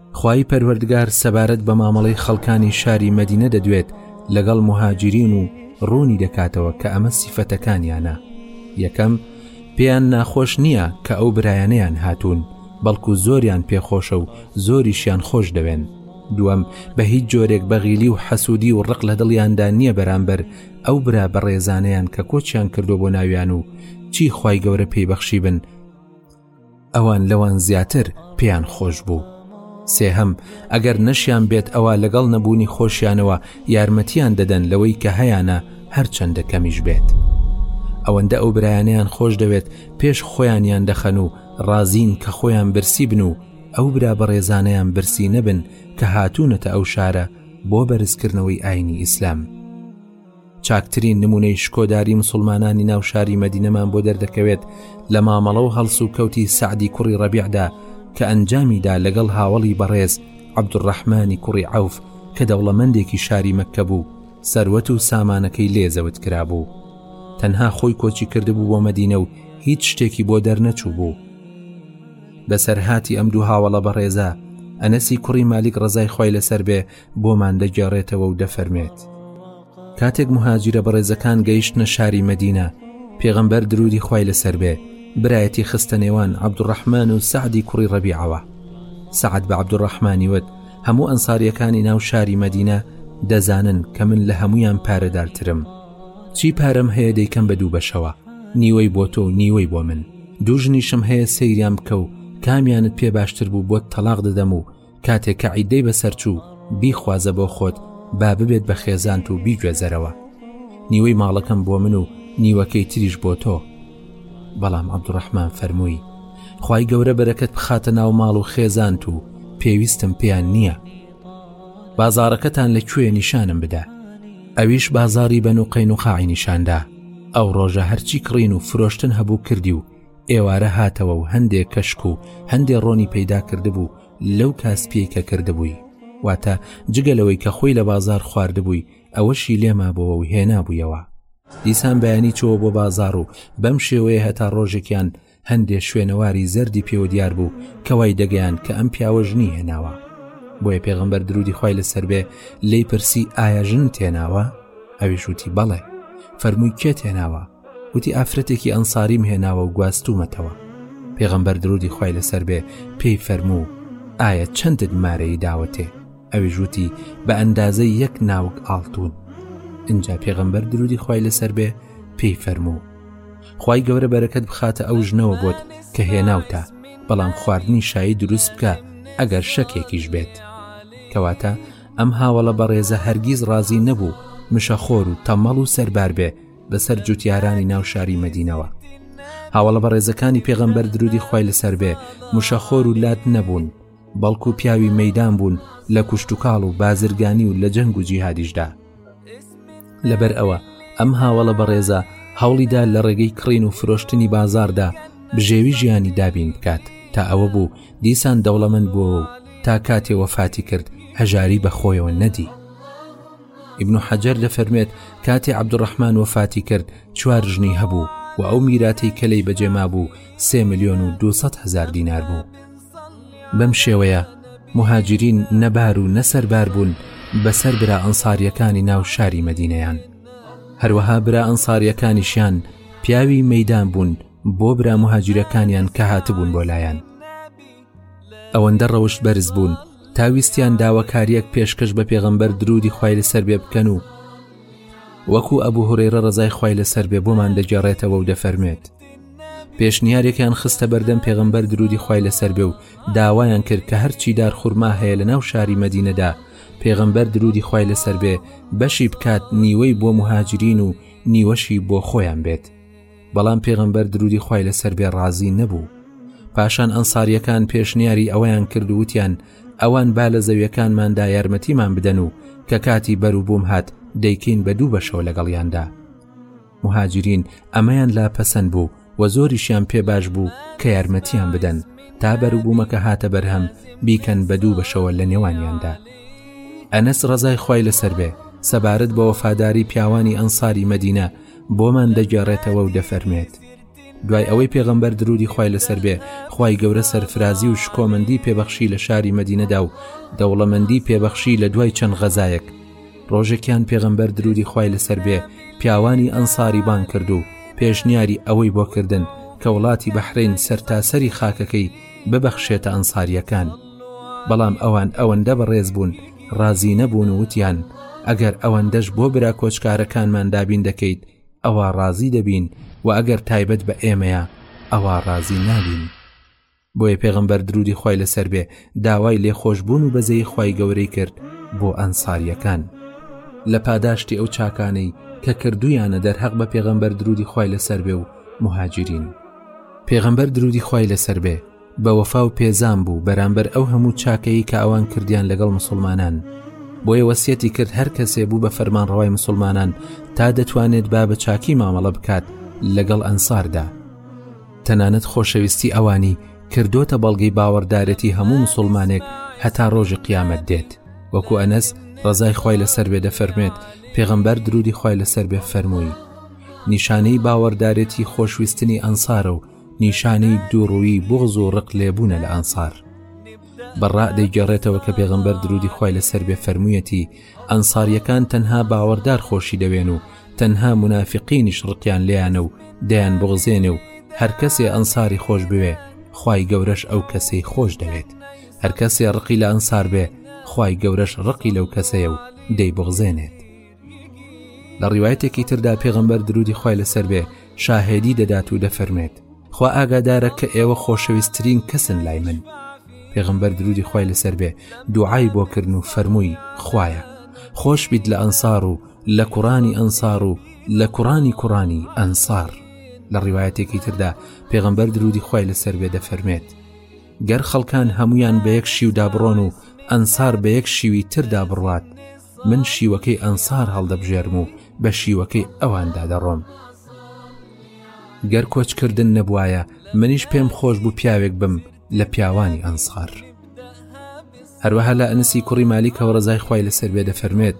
خوای پەروەردگار سەبارەت بە مامەڵەی خەڵکانی شاری مەدینە دەدوێت لەگەڵ موهاجیرین و ڕوونی دەکاتەوە کە ئەمە سیفەتەکانیانە یەکەم پێیان ناخۆش نییە کە ئەو برایانەیان هاتوون بەڵکو زۆریان پێخۆشە و زۆریشیان خۆش دەوێن دووەم بە هیچ جۆرێک بەغیلی و حەسوودی و ڕق لە دڵیاندا نییە بەرامبەر ئەو برا بەڕێزانیان کە کۆچیان کردو بۆ ناویان و چی خی گەورە پێی بەخشی بن ئەوان لەوان زیاتر پێیان خۆش بوو سێهەم ئەگەر نەشیان بێت ئەوە لەگەڵ نەبوونی خۆشیانەوە یارمەتیان دەدەن لەوەی کە هەیانە هەرچەندە کەمیش بێت ئەوەندە ئەو برایانیان خۆش دەوێت پێش خۆیانیان دەخەن و ڕازین کە خۆیان برسی بن و ئەو برا بەڕێزانیان برسی نەبن کە هاتوونەتە ئەو شارە بۆ بەرزکردنەوەی ئاینی ئیسلام. چاکترین نمونەی شکۆداری مسوڵمانانی ناو شاری مەدینەمان بۆ دەردەکەوێت لە مامەڵە و هەڵس و کەوتی سەعدی کوڕی ڕەبیعدا کە ئەنجامیدا لەگەڵ هاوەڵی بەڕێز عەبدوڕەحمانی کوڕی عوف کە دەوڵەمەندێکی شاری مەککە بوو سەروەت و سامانەکەی لێزەوت کرابوو تەنها خۆی کۆچی کردبوو بۆ مەدینە و هیچ شتێکی بۆ دەرنەچوو بوو بەسەرهاتی ئەم دوو هاوەڵە بەڕێزە ئەنەسی کوڕی مالیک ڕزای خۆی لەسەر بێ بۆمان دەگێڕێتەوە و دەفەرمێت کاتێک مهاجرە بەڕێزەکان گەیشتنە شاری مەدینە پێغەمبەر درودی خی لەسەر بێ برایەتی خستە نێوان عبدوڕحمان و سعدی کوڕی ڕەبیعەوە سعد بە عبدوڕحمانی وت هەموو ئەنساریەکانی ناو شاری مەدینە دەزانن کە من لە هەمویان پارەدارترم چی پارەم هەیە دەیکەم بە دوو بەشەوە نیوەی بۆ تۆ و نیوەی بۆ من دوو ژنیشم هەیە سەیریان بکە و کامیانت پێ باشتر بوو بۆت تەلاق دەدەم و کاتێک کە عیددەی بەسەرچوو بیخوازە بۆ خۆت با ببێت بە خێزانت و بیگوێزەرەوە نیوەی ماڵەکەم بۆ من و نیوەکەی تریش بۆ تۆ بەڵام عبدڕحمان فەرمووی خی گەورە بەرەکەت بخاتە ناو ماڵ و خێزانت و پێویستم پێیان نییە بازارەکەتان لە کوێ نیشانم بدە ئەویش بازاری بەن و قەین و قاعی نیشاندا ئەو ڕۆژە هەرچی کڕین و فرۆشتن هەبوو کردی و ئێوارە هاتەوە و هەندێ کەشک و هەندێ ڕۆنی پەیدا کردبوو لەو کاسپیەی کە کردبووی واتە جگە لەوەی کە خۆی لە بازار خواردبووی ئەوەشی لێمابەوە و هێنا بوویەوە دیسان بەیانی چەوە بۆ بازار و بەم شێوەیە هەتا ڕۆژێکیان هەندێ شوێنەواری زەردی پێوە دیار بوو کەوای دەگەیان کە ئەم پیاوە ژنی هێناوە بۆیە پێغمبەر درودی خی لەسەر بێ لی پرسی ئایا ژن تێناوە ئەویشوتی بەڵێ فەرمووی کێ تێناوە وتی ئافرەتێکی ئەنساریم هێناوە و گواستومەتەوە پێغەمبەر درودی خی لەسەر بێ پێی فەرموو ئایا چەندت مارەی داوەتێ ئەوی ژووتی بە ئەندازەی یەک ناوک ئاڵتون اینجا پێغەمبەر درودی خی لەسەر بێ پێی فەرموو خی گەورە بەرەکەت بخاتە ئەو ژنەوە بۆت کە هێناوتە بەڵام خواردنی شایی دروست بکە ئەگەر شەکێکیش بێت کەواتە ئەم هاوڵە بەڕێزە هەرگیز ڕازی نەبوو مشەخۆر و تەمەڵ و سەربار بێ بەسەر جوتیارانی ناو شاری مەدینەوە هاوڵە بەڕێزەکانی پێغەمبەر درودی خی لەسەر بێ مشەخۆر و لات نەبوون بەڵکو پیاوی مەدان بوون لە کوشتتوکاڵ و بازرگانی و لە جەنگ و جیهادیشدا لەبەر ئەوە ئەم هاوڵە بەڕێزە هەوڵیدا لە ڕێگەی کڕین و فرۆشتنی بازاردا بژێوی ژیانی دابین بکات تا ئەوە بوو دیسان دەوڵەمەند بووەوە و تا کاتێ وەفاتی کرد هەژاری بەخۆیەوە نەدی ئیبن حەجەر دەفەرمێت کاتێ عەبدوڕەحمان وەفاتی کرد چوار ژنی هەبوو و ئەو میراتەی کە لەی بەجێ مابوو سێ ملیۆن و دو سەد هەزار دینار بوو بەم شێوەیە مهاجرین نەبار و نەسەربار بوون بەسەر برا ئەنساریەکانی ناو شاری مەدینەیان هەروەها برا ئەنساریەکانیشیان پیاوی مەدان بوون بۆ برا مهاجرەکانیان کە هاتبوون بۆ لایەن ئەوەندە ڕەوشت بەرز بوون تا ویستیان داواکاریەک پێشکەش بە پێغەمبەر درودی خی لەسەر بێ بکەن و وەکو ئەبوو هورێرە ڕزای خی لەسەر بێ بۆمان دەگەڕێتەوە و دەفەرمێت پێشنیارێکیان خستە بەردەم پێغمبەر درودی خی لەسەر بێ و داوایان کرد کە هەرچی دار خورما هەیە لە ناو شاری مەدینەدا پێغمبەر درودی خی لەسەر بێ بەشی بکات نیوەی بۆ مهاجرین و نیوەشی بۆ خۆیان بێت بەڵام پێغەمبەر درودی خی لەسەر بێ ڕازی نەبوو پاشان ئەنساریەکان پێشنیاری ئەویان کردووتیان ئەوان با لە زەویەکانماندا یارمەتیمان بدەن و کە کاتی بەروبووم هات دەیکەین بە دوو بەشەوە لەگەڵیاندا مهاجرین ئەمەیان لا پەسەند بوو و زۆریشیان پێ باش بوو کە یارمەتیان بدەن تا بەروبوومەکە هاتە بەرهەم بیکەن بە دوو بەشەوە لە نێوانیاندا ئەنەس ڕزای خی لەسەر بێ سەبارەت بە وەفاداری پیاوانی ئەنساری مەدینە بۆمان دەگێڕێتەوە و دەفەرمێت دوای ئەوەی پێغەمبەر درودی خی لەسەر بێ خی گەورە سەرفرازی و شکۆمەندی پێبەخشی لە شاری مەدینەدا و دەوڵەمەندی پێبەخشی لە دوای چەند غەزایەک ڕۆژێکیان پێغەمبەر درودی خی لەسەر بێ پیاوانی ئەنساری بان کرد و پێشنیاری ئەوەی بۆ کردن کە وڵاتی بەحرین سەرتاسەری خاکەکەی ببەخشێتە ئەنساریەکان. بەڵام ئەوان ئەوەندە بەڕێز بوون ڕازی نەبوون و وتیان ئەگەر ئەوەندەش بۆ برا کۆچکارەکانمان دابین دەکەیت ئەوە ڕازی دەبین و ئەگەر تایبەت بە ئێمەیە ئەوە ڕازی نابین بۆیە پێغمبەر درودی خی لەسەر بێ داوای لێخۆشببوون و بەزەی خی گەورەی کرد بۆ ئەنساریەکان لە پاداشتی ئەو چاکانەی کە کردویانە دەرهەق بە پێغمبەر درودی خی لەسەر بێ و مهاجرین پێغمبەر درودی خی لەسەر بێ بە وەفا و پێزان بوو بەرامبەر ئەو هەموو چاکەیی کە ئەوان کردیان لەگەڵ مسلمانان بۆیە وەسیەتی کرد هەر کەسێ بوو بە فەرمانڕەوای مسلمانان تا دەتوانێت با بە چاکی مامەڵە بکات لەگەڵ ئەنساردا تەنانەت خۆشەویستی ئەوانی کردوتە بەڵگەی باوەڕدارەتی هەموو مسلمانێک هەتا ڕۆژی قیامەت دێت وەکو ئەنەس ڕزای خی لەسەر بێ دەفەرمێت پێغەمبەر درودی خی لەسەر بێ فەرمووی نیشانەی باوەڕدارێتی خۆشویستنی ئەنسارە و نیشانەی دووڕووی بغز و ڕق لێبوونە لە ئەنسار بەڕا دەیگەڕێتەوە کە پێغمبەر درودی خۆی لەسەر بێ فەرموویەتی ئەنساریەکان تەنها باوەڕدار خۆشی دەوێن و تەنها منافقینیش ڕقیان لێیانە و دەیان بغزێنێ و هەر کەسێ ئەنساری خۆش بوێ خی گەورەش ئەو کەسەی خۆش دەوێت هەر کەسێ ڕقی لە ئەنسار بێ خی گەورەش ڕقی لەو کەسەیە و دەیبغزێنێت لە ڕیواەتێکی تردا پێغمبەر درودی خی لەسەر بێ شاهێدی دەدات و دەفەرمێت خوا ئاگادارە کە ئێوە خۆشەویستترین کەسن لای من پێغمبەر درودی خی لەسەر بێ دوعای بۆکردن و فەرمووی خویە خۆش بیت لە ئەنسار و لە کوڕانی ئەنسار و لە کوڕانی کوڕانی ئەنسار لە ڕیواەتێکی تردا پێغمبەر درودی خی لەسەر بێ دەفەرمێت گەر خەڵکان هەمویان بە یەک شیودا بڕۆن و ئەنسار بە یەک شیوی تردا بڕات من شیوەکەی ئەنسار هەڵدەبژێرم و بە شیوەکەی ئەواندا دەڕۆم گەر کۆچکردن نەبوایە منیش پێم خۆش بوو پیاوێک بم لە پیاوانی ئەنسار هەروەها لە ئەنسی کوڕی مالی کەوەڕزای خی لەسەر بێ دەفەرمێت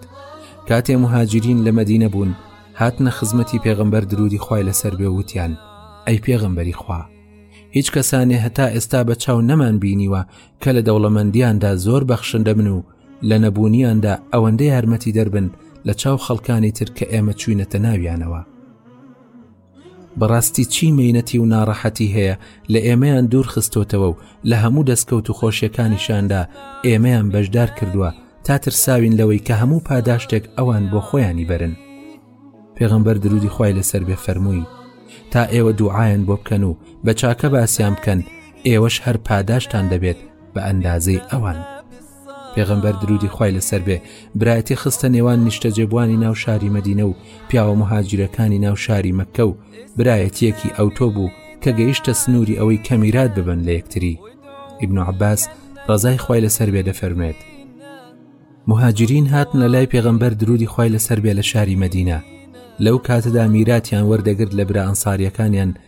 کاتێ مهاجرین لە مەدینە بوون هاتنە خزمەتی پێغمبەر درودی خی لەسەر بێ وتیان ئەی پێغمبەری خوا هیچ کەسانێ هەتا ئێستا بە چاو نەمان بینیوە کە لە دەوڵەمەندیاندا زۆر بەخشندە من و لە نەبوونیاندا ئەوەندە یارمەتی دەربن لە چاو خەڵکانی تر کە ئێمە چوینەتە ناویانەوە بەڕاستی چی مینەتی و ناڕەحەتی هەیە لە ئێمەیان دوور خستۆتەوە و لە هەموو دەستکەوت و خۆشیەکانیشاندا ئێمەیان بەشدار کردووە تا ترساوین لەوەی کە هەموو پاداشتێک ئەوان بۆ خۆیانی بەرن پێغەمبەر درودی خی لەسەر بێ فەرمووی تا ئێوە دوعاەن بۆ بکەن و بە چاکە باسییان بکەن ئێوەش هەر پاداشتان دەبێت بە ئەندازەی ئەوان پێغمبەر درودی خی لەسەر بێ برایەتی خستە نێوان نیشتەجێبووانی ناو شاری مەدینە و پیاوە مهاجرەکانی ناو شاری مەکە و برایەتیەکی ئەوتۆ بوو کە گەیشتە سنووری ئەوەی کەمیرات ببن لە یەکتری ئیبن عباس ڕزای خی لەسەر بێ دەفەرمێت مهاجرین هاتن لە لای پێغمبەر درودی خی لەسەر بێ لە شاری مەدینە لەو کاتەدا میراتیان وەردەگرت لە برا ئەنساریەکانیان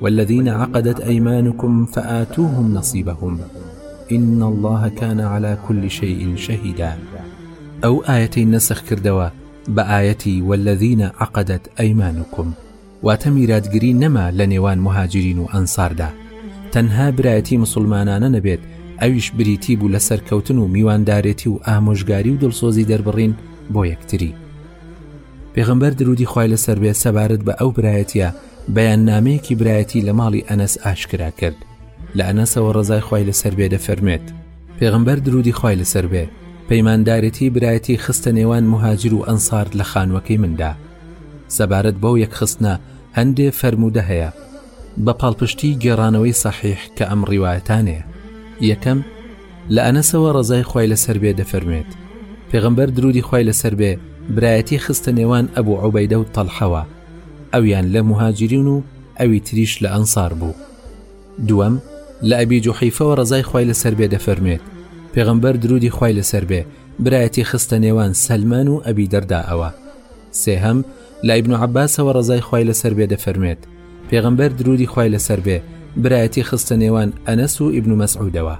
والذین عقدت ایمانکم فآتوهم نصیبهم ان الله کان علی کل شیء شهیدا ئەو ئایەتەی نەسخ کردەوە بە ئایەتی والذین عقدت ایمانکم واتە میراتگری نەما لە نێوان مهاجرین و ئەنصاردا تەنها برایەتی مسلمانانە نەبێت ئەویش بریتی بوو لە سەرکەوتن و میواندارێتی و ئامۆژگاری و دڵسۆزی دەربڕین بۆ یەکتری پێغمبەر درودی خی لەسەر بێ سەبارەت بە ئەو برایەتە بەیاننامەیەکی برایەتی لە ماڵی ئەنەس ئاشکرا کرد لە ئەنەسەوە ڕزای خی لەسەر بێ دەفەرمێت پێغمبەر درودی خی لەسەر بێ پەیماندارێتی برایەتی خستە نێوان مهاجر و ئەنسارد لە خانوەکەی مندا سەبارەت بەو یەکخستنە هەندێ فەرموودە هەیە بە پاڵپشتی گێڕانەوەی سەحیح کە ئەم ڕیواەتانەیە یەکەم لە ئەنەسەوە ڕزای خی لەسەر بێ دەفەرمێت پێغمبەر درودی خی لەسەر بێ برایەتی خستە نێوان ئەبوو عوبەیدە و تەلحەوە ئەویان لە مهاجرین و ئەوی تریش لە ئەنسار بوو دووەم لە ئەبی جوحیفەوە ڕزای خی لەسەر بێ دەفەرمێت پێغمبەر درودی خی لەسەر بێ برایەتی خستە نێوان سەلمان و ئەبی دەردا ئەوە سێهەم لە ئیبن عباسەوە ڕزای خی لەسەر بێ دەفەرمێت پێغمبەر درودی خی لەسەر بێ برایەتی خستە نێوان ئەنەس و ئیبن و مەسعودەوە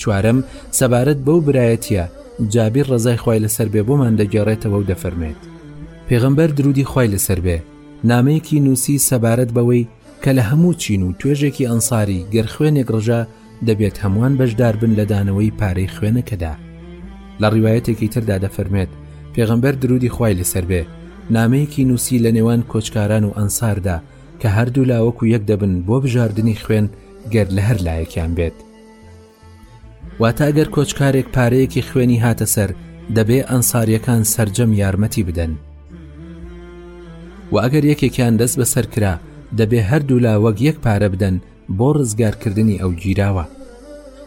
چوارم سەبارەت بەو برایەتە جابیر ڕزای خی لەسەر بێ بۆمان دەگەڕێتەوە و دەفەرمێت پێغەمبەر درودی خوای لەسەر بێ نامەیەکی نووسی سەبارەت بەوەی کە لە هەموو چین و توێژێکی ئەنساری گەر خوێنێک ڕژە دەبێت هەمووان بەشدار بن لە دانەوەی پارەی خوێنەکەدا لە ڕیواەتێکی تردا دەفەرمێت پێغەمبەر درودی خوای لەسەر بێ نامەیەکی نووسی لە نێوان کۆچکاران و ئەنساردا کە هەردوو لاوەکو یەک دەبن بۆ بژاردننی خوێن گەر لە هەر لایەکیان بێت واتە ئەگەر کۆچکارێک پارەیەکی خوێنی هاتە سەر دەبێ ئەنساریەکان سەرجەم یارمەتی بدەن و ئەگەر یەکێکیان دەست بەسەر کرا دەبێ هەردوو لا وەک یەک پارە بدەن بۆ ڕزگارکردنی ئەو گیراوە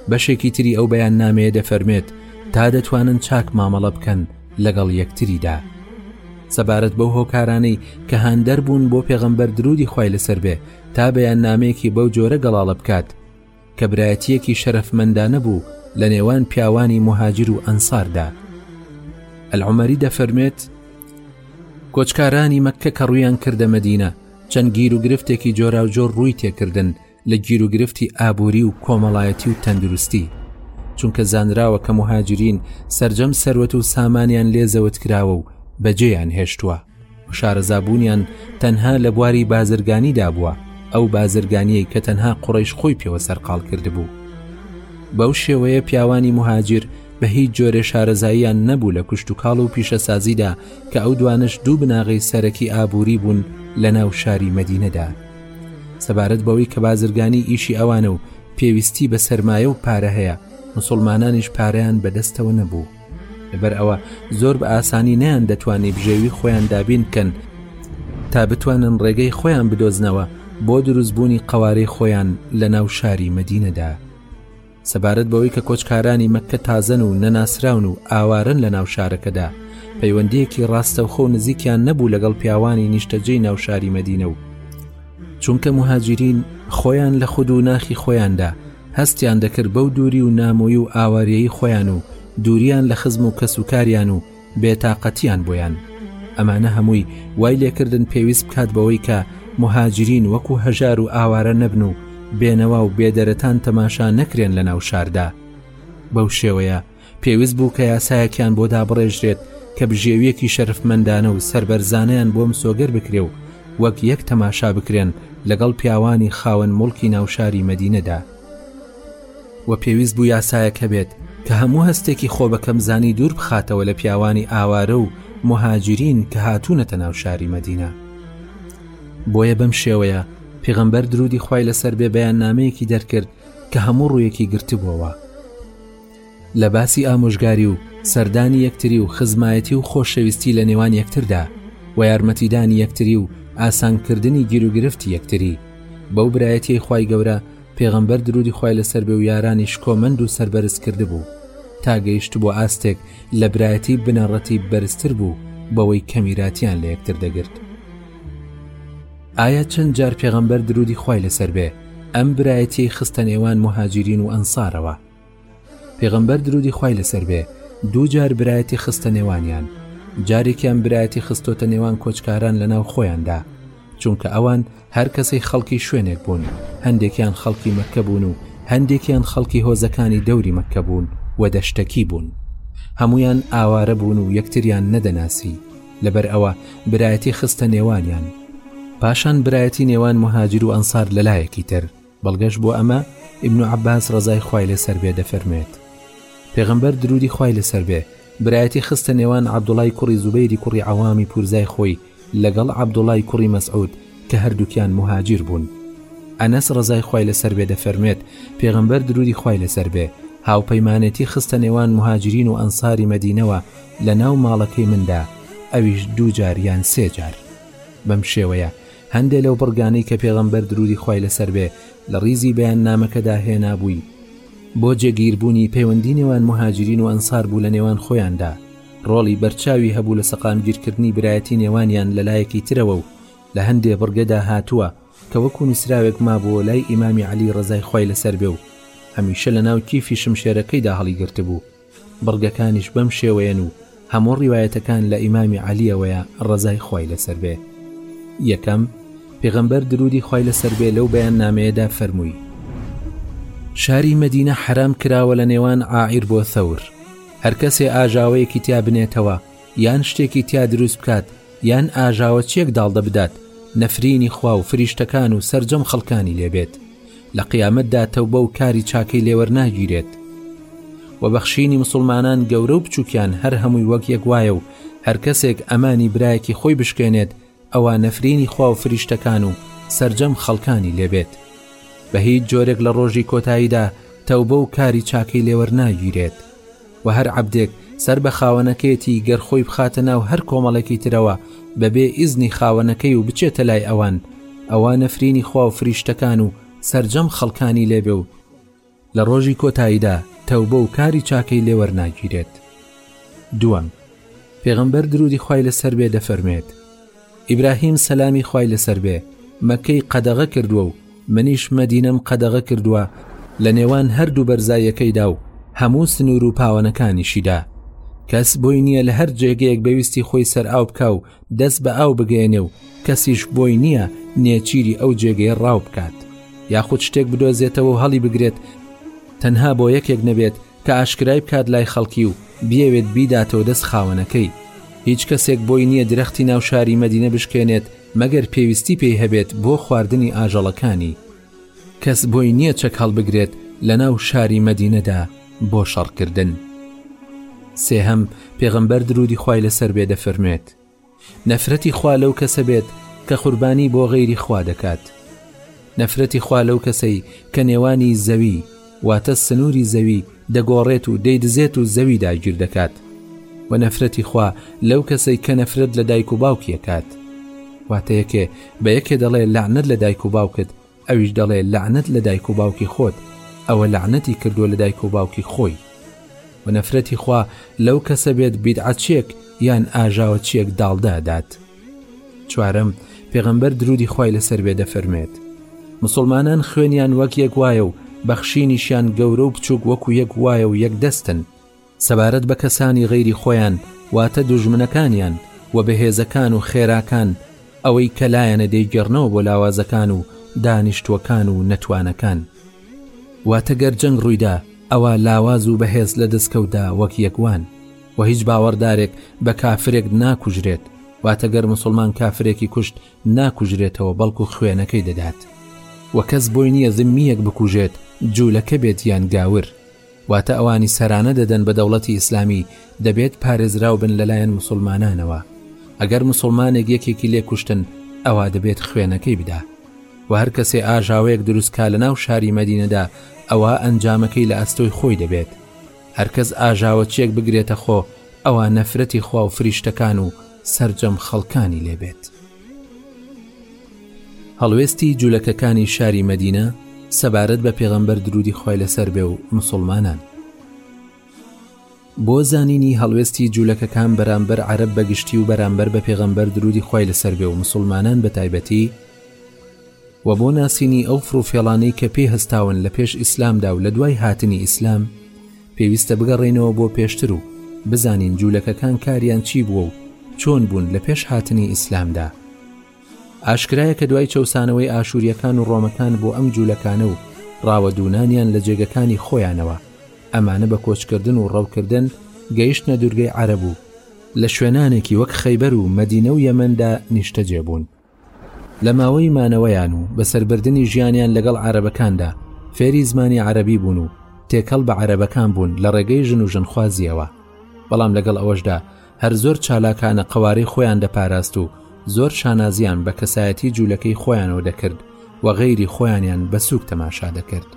بەشێکی تری ئەو بەیان نامەیە دەفەرمێت تا دەتوانن چاک مامەڵە بکەن لەگەڵ یەکتریدا سەبارەت بەو هۆکارانەی کە هاندەر بوون بۆ پێغەمبەر درودی خی لەسەر بێ تا بەیان نامەیەکی بەو جۆرە گەڵاڵە بکات کە برایەتیەکی شەرەفمەندانە بوو لە نێوان پیاوانی مهاجر و ئەنساردا ئەلعمەری دەفەرمێت کۆچکارانی مەکە کە ڕویان کردە مەدینە چەند گیر و گرفتێکی جۆرا و جۆر ڕووی تێکردن لە گیر و گرفتی ئابووری و کۆمەڵایەتی و تەندروستی چونکە زانراوە کە مهاجرین سرجەم سەروەت و سامانیان لێزەوت کراوە و بەجێیان هێشتووە شارەزابوونیان تەنها لە بواری بازرگانیدا بووە، ئەو بازرگانیەی کە تەنها قوڕەیش خۆی پێوە سەرقاڵ کردبوو. بەو شێوەیە پیاوانی موهاجیر بە هیچ جۆرێ شارەزاییان نەبوو لە کوشتوکاڵ و پیشەسازیدا کە ئەو دوانەش دوو بناغەی سەرەکی ئابووری بوون لە ناو شاری مەدینەدا. سەبارەت بەوەی کە بازرگانی ئیشی ئەوانە و پێویستی بە سەرمایە و پارە هەیە، مسوڵمانانیش پارەیان بەدەستەوە نەبوو. لەبەر ئەوە زۆر بە ئاسانی نیان دەتوانی بژێوی خۆیان دابین بکەن تا بتوانن ڕێگەی خۆیان بدۆزنەوە بۆ دروستبوونی قەوارەی خۆیان لە ناو شاری مەدینەدا سەبارەت بەوەی کە کۆچکارانی مەکە تازەن و نەناسراون و ئاوارن لە ناو شارەکەدا پەیوەندیەکی ڕاستەوخۆ و نزیکیان نەبوو لەگەڵ پیاوانی نیشتەجێی ناو شاری مەدینە و چونکە مهاجرین خۆیان لە خود و ناخی خۆیاندا هەستیان دەکرد بەو دووری و نامۆی و ئاوارەیی خۆیان و دووریان لە خزم و کەس و کاریان و بێتاقەتیان بۆیان ئەمانە هەمووی وای لێکردن پێویست بکات بەوەی کە مهاجرین وەکو هەژار و ئاوارە نەبن و بێنەوا و بێدەرەتان تەماشا نەکرێن لە ناو شاردا بەو شێوەیە پێویست بوو کە یاسایەکیان بۆ دابڕێژرێت کە بژێویەکی شەرفمەندانە و سەربەرزانەیان بۆ مسۆگەر بکرێ و وەک یەک تەماشا بکرێن لەگەڵ پیاوانی خاوەن موڵکی ناوشاری مەدینەدا و پێویست بوو یاسایەک هەبێت کە هەموو هەستێکی خۆ بەکەم زانی دوور بخاتەوە لە پیاوانی ئاوارە و مهاجرین کە هاتوونەتە ناو شاری مەدینە بۆیە بەم شێوەیە پێغەمبەر درودی خی لەسەر بێ بەیان نامەیەکی دەرکرد کە هەموو ڕوویەکی گرتبووەوە لە باسی ئامۆژگاری و سەردانی یەکتری و خزمایەتی و خۆشەویستی لە نێوان یەکتردا و یارمەتیدانی یەکتری و ئاسانکردنی گیروگرفتی یەکتری بەو برایەتی خوای گەورە پێغەمبەر درودی خوای لەسەر بێ و یارانی شکۆمەند و سەربەرز کردبوو تا گەیشت بۆ ئاستێک لە برایەتی بنەڕەتی بەرزتر بوو بەوەی کەمیراتیان لە یەکتر دەگرت ئایا چەند جار پێغەمبەر درودی خوای لەسەر بێ ئەم برایەتی خستە نێوان مهاجرین و ئەنسارەوە پێغەمبەر درودی خوای لەسەر بێ دوو جار برایەتی خستە نێوانیان جارێکیان برایەتی خستۆتە نێوان کۆچکاران لە ناو خۆیاندا چونکە ئەوان هەر کەسەی خەڵکی شوێنێک بوون هەندێکیان خەڵکی مەکە بوون و هەندێکیان خەڵکی هۆزەکانی دەوری مەکە بوون و دەشتەکی بوون هەمویان ئاوارە بوون و یەکتریان نەدەناسی لەبەر ئەوە برایەتی خستە نێوانیان پاشان برایەتی نێوان مهاجر و ئەنسار لەلایەکی تر بەڵگەش بۆ ئەمە ئیبن عەباس ڕەزای خوای لەسەر بێ دەفەرموێت پێغەمبەر درودی خوای لەسەر بێ برایەتی خستە نێوان عەبدوڵای کوڕی زوبەیری کوڕی عەوامی پورزای خۆی لەگەڵ عەبدوڵای کوڕی مەسعود کە هەردووکیان مهاجیر بوون ئەنەس ڕەزای خوای لەسەر بێ دەفەرموێت پێغەمبەر درودی خوای لەسەر بێ هاوپەیمانێتی خستە نێوان مهاجرین و ئەنساری مەدینەوە لە ناو ماڵەکەی مندا ئەویش دوو جار یان سێ جار بەم شێوەیە هەندێ لەو بڕگانەی کە پێغەمبەر درودی خوای لەسەر بێ لە ڕیزی بەیاننامەکەدا هێنابووی بۆ جێگیربوونی پەیوەندی نێوان مهاجرین و ئەنسار بوو لە نێوان خۆیاندا ڕۆڵی بەرچاوی هەبوو لە سەقامگیرکردنی برایەتی نێوانیان لە لایەکی ترەوە و لە هەندێ بڕگەدا هاتووە کە وەکو نووسراوێک مابووە لای ئیمامی عەلی ڕەزای خوای لەسەر بێ و هەمیشە لە ناو کیفی شمشێرەکەیدا هەڵیگرتبوو بڕگەکانیش بەم شێوەیەن و هەموو ڕیوایەتەکان لە ئیمامی عەلیەوەیە ڕەزای خوای لەسەر بێ، یەکەم، پێغەمبەر دروودی خوای لەسەر بێ لەو بەیاننامەیەدا فەرمووی، شاری مەدینە حەرام کراوە لە نێوان عاعیر بۆ ثەور، هەرکەسێ ئاژاوەیەکی تیا بنێتەوە یان شتێکی تیا دروست بکات، یان ئاژاوە چێک داڵدە بدات نەفرینی خوا و فریشتەکان و سەرجەم خەڵکانی لێبێت لە قیامەتدا تەوبە و کاری چاکەی لێوەرناگیرێت و بەخشینی مسلمانان گەورە و بچووکیان هەر هەمووی وەک یەک وایە و هەر کەسێک ئەمانی برایەکی خۆی بشکێنێت ئەوە نەفرینی خوا و فریشتەکان و سەرجەم خەڵکانی لێبێت بە هیچ جۆرێک لە ڕۆژی کۆتاییدا تەوبە و کاری چاکەی لێوەرناگیرێت وە هەر عەبدێک سەر بە خاوەنەکەیەتی گەر خۆی بخاتە ناو هەر کۆمەڵێکی ترەوە بە بێ ئیزنی خاوەنەکەی و بچێتە لای ئەوان ئەوا نەفرینی خوا و فریشتەکان و سەرجەم خەڵکانی لێ بێ و لە ڕۆژی کۆتاییدا تەوبە و کاری چاکەی لێ وەرناگیرێت دووەم، پێغەمبەر درودی خوای لەسەر بێ دەفەرموێت، ئیبراهیم سەلامی خوای لەسەر بێ مەککەی قەدەغە کردووە و منیش مەدینەم قەدەغە کردووە لە نێوان هەردوو بەرزایەکەیدا و هەموو سنوور و پاوەنەکانیشیدا کەس بۆی نییە لە هەر جێگەیەک بە ویستی خۆی سەر ئاو بکا و دەست بە ئاو بگەیەنێ و کەسیش بۆی نییە نێچیری ئەو جێگەیە ڕاو بکات یاخود شتێک بدۆزێتەوە و هەڵی بگرێت تەنها بۆ یەکێک نەبێت کە ئاشکرای بکات لای خەڵکی و بیەوێت بیداتەوە دەست خاوەنەکەی هیچ کەسێک بۆی نییە درەختی ناو شاری مەدینە بشکێنێت مەگەر پێویستی پێی هەبێت بۆ خواردنی ئاژەڵەکانی کەس بۆی نییە چەک هەڵبگرێت لە ناو شاری مەدینەدا بۆ شەڕکردن سێهەم پێغەمبەر درودی خی لەسەر بێ دەفەرموێت نەفرەتی خوا لەو کەسە بێت کە قوربانی بۆ غەیری خوا دەکات نەفرەتی خوا لەو کەسەی کە نێوانی، زەوی، واتە سنووری زەوی، دەگۆڕێت و دەیدزێت و زەوی داگیر دەکات، وە نەفرەتی خوا لەو کەسەی کە نەفرەت لە دایک و باوکی ئەکات. واتە یەکێ بە یەکێ دەڵێ لەعنەت لە دایک و باوکت ئەویش دەڵێ لەعنەت لە دایک و باوکی خۆت، ئەوە لەعنەتی کردووە لە دایک و باوکی خۆی. وە نەفرەتی خوا لەو کەسە بێت بیدعەچیەک یان ئاژاوەچیەک داڵدە ئەدات. چوارەم، پێغەمبەر درودی خوای لەسەر بێت دەفەرموێت، مسوڵمانان خوێنیان وەک یەک وایە و بەخشینیشیان گەورە و بچووک وەکو یەک وایە و یەک دەستن سەبارەت بە کەسانی غەیری خۆیان واتە دوژمنەکانیان و بەهێزەکان و خێراکان ئەوەی کە لایەنە دەیگەڕنەوە بۆ لاوازەکان و دانیشتووەکان و نەتوانەکان واتە گەر جەنگ ڕوویدا ئەوە لاواز و بەهێز لە دەستکەوتدا وەک یەکوان وە هیچ باوەڕدارێک بە کافرێک ناکوژرێت، واتە گەر موسڵمان کافرێکی کوشت ناکوژرێتەوە بەڵکو خوێنەکەی دەدات، وە کەس بۆی نییە زیممییەک بکوژێت جولەکە بێت یان گاور، واتە ئەوانی سەرانە دەدەن بە دەوڵەتی ئیسلامی دەبێت پارێزراو بن لەلایەن موسڵمانانەوە، ئەگەر موسڵمانێک یەکێکی لێ کوشتن ئەوا دەبێت خوێنەکەی بدا، وە هەر کەسێ ئاژاوەیەک دروست کا لەناو شاری مەدینەدا ئەوا ئەنجامەکەی لە ئەستۆی خۆی دەبێت. هەرکەس ئاژاوەچیەک بگرێتە خۆ ئەوا نەفرەتی خوا و فریشتەکان و سەرجەم خەڵکانی لێ بێت. هەڵوێستی جولەکەکانی شاری مەدینە سەبارەت بە پێغەمبەر درودی خۆی لەسەر بێ و مسلمانان. بۆ زانینی هەڵوێستی جوولەکەکان بەرامبەر عرب بەگشتی و بەرامبەر بە پێغەمبەر درودی خی لەسەر بێ و مسلمانان بە تایبەتی وە بۆ ناسینی ئەو فڕوفێڵانەی کە پێی هەستاون لە پێش ئیسلامدا و لە دوای هاتنی ئیسلام پێویستە بگەڕێینەوە بۆ پێشتر و بزانین جوولەکەکان کاریان چی بووە و چۆن بوون لە پێش هاتنی ئیسلامدا ئاشکرایە کە دوای چەوسانەوەی ئاشووریەکان و ڕۆمەکان بۆ ئەم جوولەکانە و ڕاوەدونانیان لە جێگەکانی خۆیانەوە ئەمانە بە کۆچکردن و ڕەوکردن گەیشتنە دوورگەی عەرەبوو لە شوێنانێکی وەک خەیبەر و مەدینە و یەمەندا نیشتەجێ بوون لە ماوەی مانەوەیان و بەسەربردنی ژیانیان لەگەڵ عەرەبەکاندا فێری زمانی عەرەبی بوون و تێکەڵ بە عەرەبەکان بوون لە ڕێگەی ژن و ژنخوازیەوە بەڵام لەگەڵ ئەوەشدا هەر زۆر چالاکانە قەوارەی خۆیان دەپاراست و زۆر شانازیان بە کەسایەتی جوولەکەی خۆیانەوە دەکرد و غەیری خۆیانیان بە سوک تەماشا دەکرد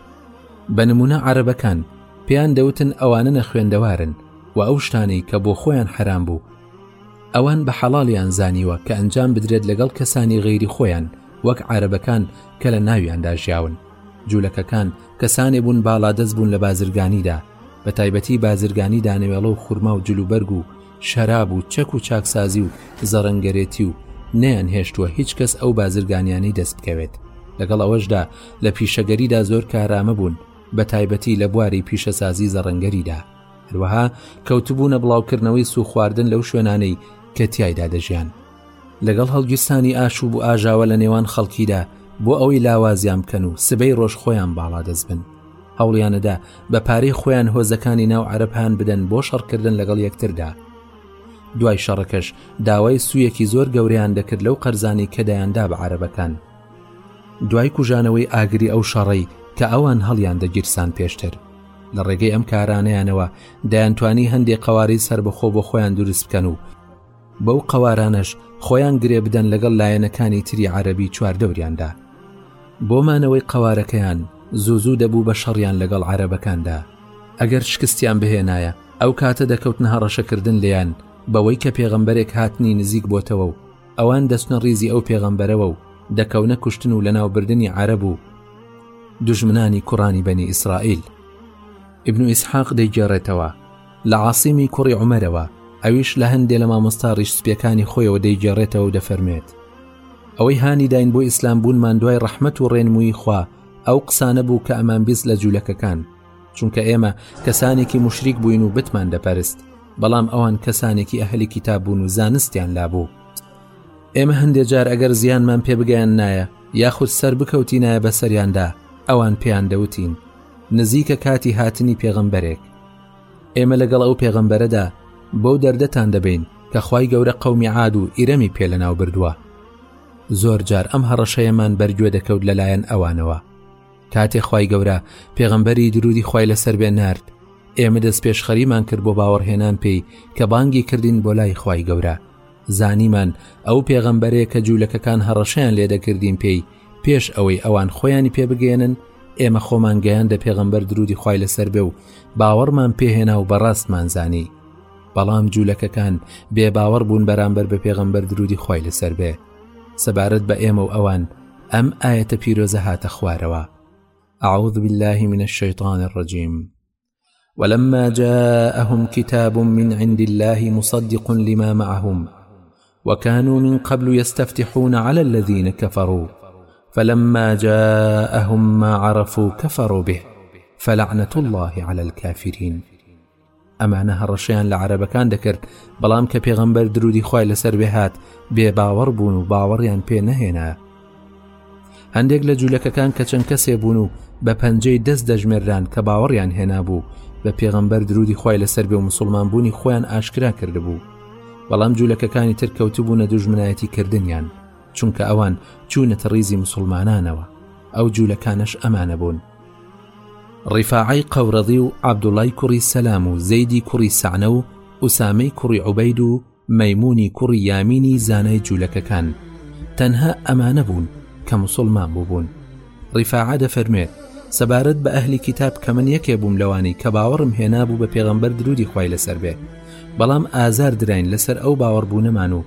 بە نمونە عربەکان پێیان دەوتن ئەوانە نەخوێندەوارن و ئەو شتانەی کە بۆ خۆیان حرام بوو ئەوان بە حەڵاڵیان زانیوە کە ئەنجام بدرێت لەگەڵ کەسانی غەیری خۆیان وەک عارەبەکان کە لە ناویاندا ژیاون جوولەکەکان کەسانێ بوون باڵادەست بوون لە بازرگانیدا بە تایبەتی بازرگانی دانەوێڵە و خورما و جلوبەرگ و شەراب و چەک و چاکسازی و زەڕەنگەرێتی و نەیان هێشتووە هیچ کەس ئەو بازرگانیانەی دەست بکەوێت لەگەڵ ئەوەشدا لە پیشەگەریدا زۆر کارامە بوون بە تایبەتی لە بواری پیشەسازی زەڕەنگەریدا هەروەها کەوتبوونە بڵاوکردنەوەی سوخواردن لەو شوێنانەی کە تایدا دەژیان لەگەڵ هەڵگیرسانی ئاشوب و ئاژاوە لە نێوان خەڵکیدا بۆ ئەوەی لاوازیان بکەن و سبەی ڕۆژ خۆیان باڵا دەست بن هەوڵیانەدا بە پارەی خۆیان هۆزەکانی ناو عربهان بدەن بۆ شەڕکردن لەگەڵ یەکتردا دوای شەڕەکەش داوای سویەکی زۆر گەوریان دەکرد لەو قەرزانی کە دەیاندا بە عربەکان دوای کوژانەوەی ئاگری ئەو شەڕەی کە ئەوان هەڵیان دەگیرسان پێشتر لە ڕێگەی ئەم کارانەیانەوە دەیانتوانی هەندێک قوارەی سربەخۆ بۆ خۆیان دروست بکەن و بەو قوارانەش خۆیان گرێ بدەن لەگەڵ لایەنەکانی تری عەربی چواردەوریاندا بۆمانەوەی قوارەکەیان زوو زوو دەبوو بە شەڕیان لەگەڵ عەرەبەکاندا ئەگەر شکستیان بهێنایە ئەو کاتە دەکەوتنە هەڕەشەکردن لێیان بەوەی کە پێغەمبەرێک هاتنی نزیک بۆتەوە و ئەوان دەچنە ڕیزی ئەو پێغەمبەرەوە و دەکەونە کوشتن و لەناوبردنی عەرەب و دژمنانی کوڕانی بەنی ئیسرائیل ئبن و ئیسحاق دەیگێڕێتەوە لە عاسیمی کوڕی عمەرەوە ئەویش لە هەندێ لە مامۆستا ڕیش سپیەکانی خۆیەوە دەیگێڕێتەوە و دەفەرمێت ئەوەی هانی داین بۆ ئیسلام بوونمان دوای ڕەحمت و ڕێنمویی خوا ئەو قسانە بوو کە ئەمان بیست لە جوولەکەکان چونکە ئێمە کەسانێکی مشریک بووین و بتمان دەپەرست بەڵام ئەوان کەسانێکی ئەهلی کتاببوون و زانستیان لابوو ئێمە هەندێ جار ئەگەر زیانمان پێ بگەیان نایە یاخود سەر بکەوتی نایە بە سەریاندا ئەوان پێیان دەوتین نزیکە کاتی هاتنی پێغەمبەرێک ئێمە لەگەڵ ئەو پێغەمبەرەدا بەو دەردەتان دەبین کە خی گەورە قەومی عاد و ئیرەمی پێ لە ناو بردووە زۆر جار ئەم هەڕەشەیەمان بەرگوێ دەکەوت لەلایەن ئەوانەوە کاتێ خوای گەورە پێغەمبەری درودی خوای لەسەر بێ نارد ئێمە دەست پێشخەریمان کرد بۆ باوەڕهێنان پێی کە بانگی کردین بۆ لای خوای گەورە زانیمان ئەو پێغەمبەرێ کە جوولەکەکان هەڕەشەیان لێ دەکردین پێی پێش ئەوەی ئەوان خۆیانی پێبگەێنن ئێمە خۆمان گەیان دە پێغەمبەر درودی خوای لەسەر بێ و باوەڕمان پێهێنا و بەڕاستمان زانی بەڵام جوولەکەکان بێ باوەڕ بوون بەرامبەر بە پێغەمبەر درودی خوای لەسەر بێ سەبارەت با ایم و اوان ام آیت پیرۆزە هاتە خوارەوە أعوذ بالله من الشیطان الرجیم ولما جاءهم كتاب من عند الله مصدق لما معهم وكانوا من قبل يستفتحون على الذين كفروا فلما جاءهم ما عرفوا كفروا به فلعنه الله على الكافرين ئەمانە هەڕەشەیان لە عەرەبەکان دەکرد بەڵام کە پێغەمبەر درودی خی لەسەر بێهات بێ باوەڕ بوون و باوەڕیان پێ نەهێنا هەندێک لە جوولەکەکان کە چەند کەسێ بوون و بە پەنجەی دەست دەژمێرران کە باوەڕیان هێنابوو بە پێغەمبەر درودی خی لەسەر بێ و مسلمان بوونی خۆیان ئاشکرا کردبوو بەڵام جوولەکەکانی ترکەوتبوونە دوژمنایەتی کردنیان چونکە ئەوان چوونەتە ڕیزی مسلمانانەوە ئەو جوولەکانەش ئەمانە بوون ڕیفاعی قەورەضی و عبدوڵای کوڕی سەلام و زەیدی کوڕی سەعنە و ئوسامەی کوڕی عوبەید و مەمونی کوڕی یامینی زانای جوولەکەکان تەنها ئەمانە بوون کە مسلمان بووبوون ڕیفاعە دەفەرموێت سەبارەت بە ئەهلی کتاب کە من یەکێ بووم لەوانی کە باوەڕم هێنابوو بە پێغەمبەر درودی خی لەسەر بێ بەڵام ئازار دراین لەسەر ئەو باوەڕبوونەمان و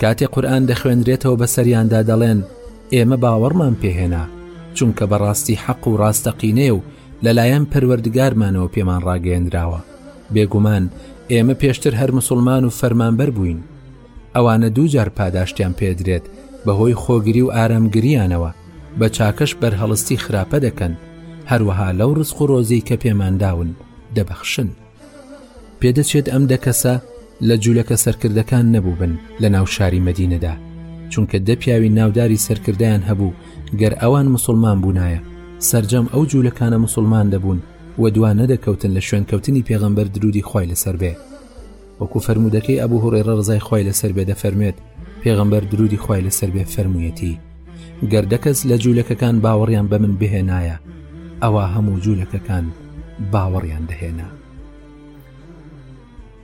کاتێ قورئان دەخوێنرێتەوە بەسەریاندا دەڵێن ئێمە باوەڕمان پێهێنا چونکە بەڕاستی حەق و ڕاستەقینەیە و لەلایەن پەروەردگارمانەوە پێمان ڕاگەیەنراوە بێگومان ئێمە پێشتر هەر مسلمان و فەرمانبەر بووین ئەوانە دووجار پاداشتیان پێدرێت بەهۆی خۆگری و ئارامگریانەوە بە چاکەش بەرهەڵستی خراپە دەکەن هەروەها لەو ڕسق و ڕۆزیی کە پێمانداون دەبەخشن پێدەچێت ئەم دە کەسە لە جوولەکە سەرکردەکان نەبووبن لە ناو شاری مەدینەدا چونکە دە پیاوی ناوداری سەرکردیان هەبوو گەر ئەوان مسلمان بوونایە سرجەم ئەو جوولەکانە مسلمان دەبوون و دوا نەدەکەوتن لە شوێنکەوتنی پێغەمبەر درودی خی لەسەر بێ وەکو فەرمودەکەی ئەبوو هوڕێڕە ڕزای خی لەسەر بێ دەفەرمێت پێغەمبەر درودی خی لەسەر بێ فەرموویەتی گەر دە کەس لە جوولەکەکان باوەڕیان بە من بهێنایە ئەوە هەموو جوولەکەکان باوەڕیان دەهێنا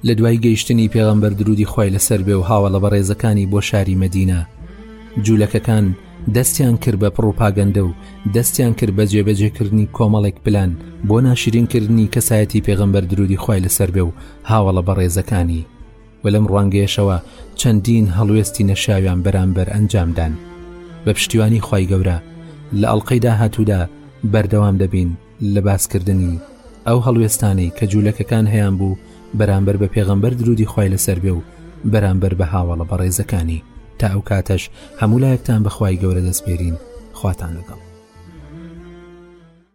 لە دوای گەیشتنی پێغەمبەر درودی خی لەسەر بێ و هاوە لە بەڕێزەکانی بۆ شاری مەدینە جوولەکەکان دەستیان کرد بە پڕوپاگەندە و دەستیان کرد بە جێبەجێکردنی کۆمەڵێک پلان بۆ ناشرینکردنی کەسایەتی پێغەمبەر درودی خی لەسەر بێ و هاوەڵە بەڕێزەکانی و لەم ڕوانگەیەشەوە چەندین هەڵوێستی نەشیاویان بەرامبەر ئەنجامدان بە پشتیوانی خی گەورە لە ئەڵلقەی داهاتوودا بەردەوام دەبین لە باسکردنی ئەو هەڵوێستانەی کە جوولەکەکان هەیان بوو بەرامبەر بە پێغەمبەر درودی خی لەسەر بێ و بەرامبەر بە هاوەڵە بەڕێزەکانی تا ئەو کاتەش هەموو لایەکتان بەخوای گەورە دەستپێرین خواتان لەگەڵ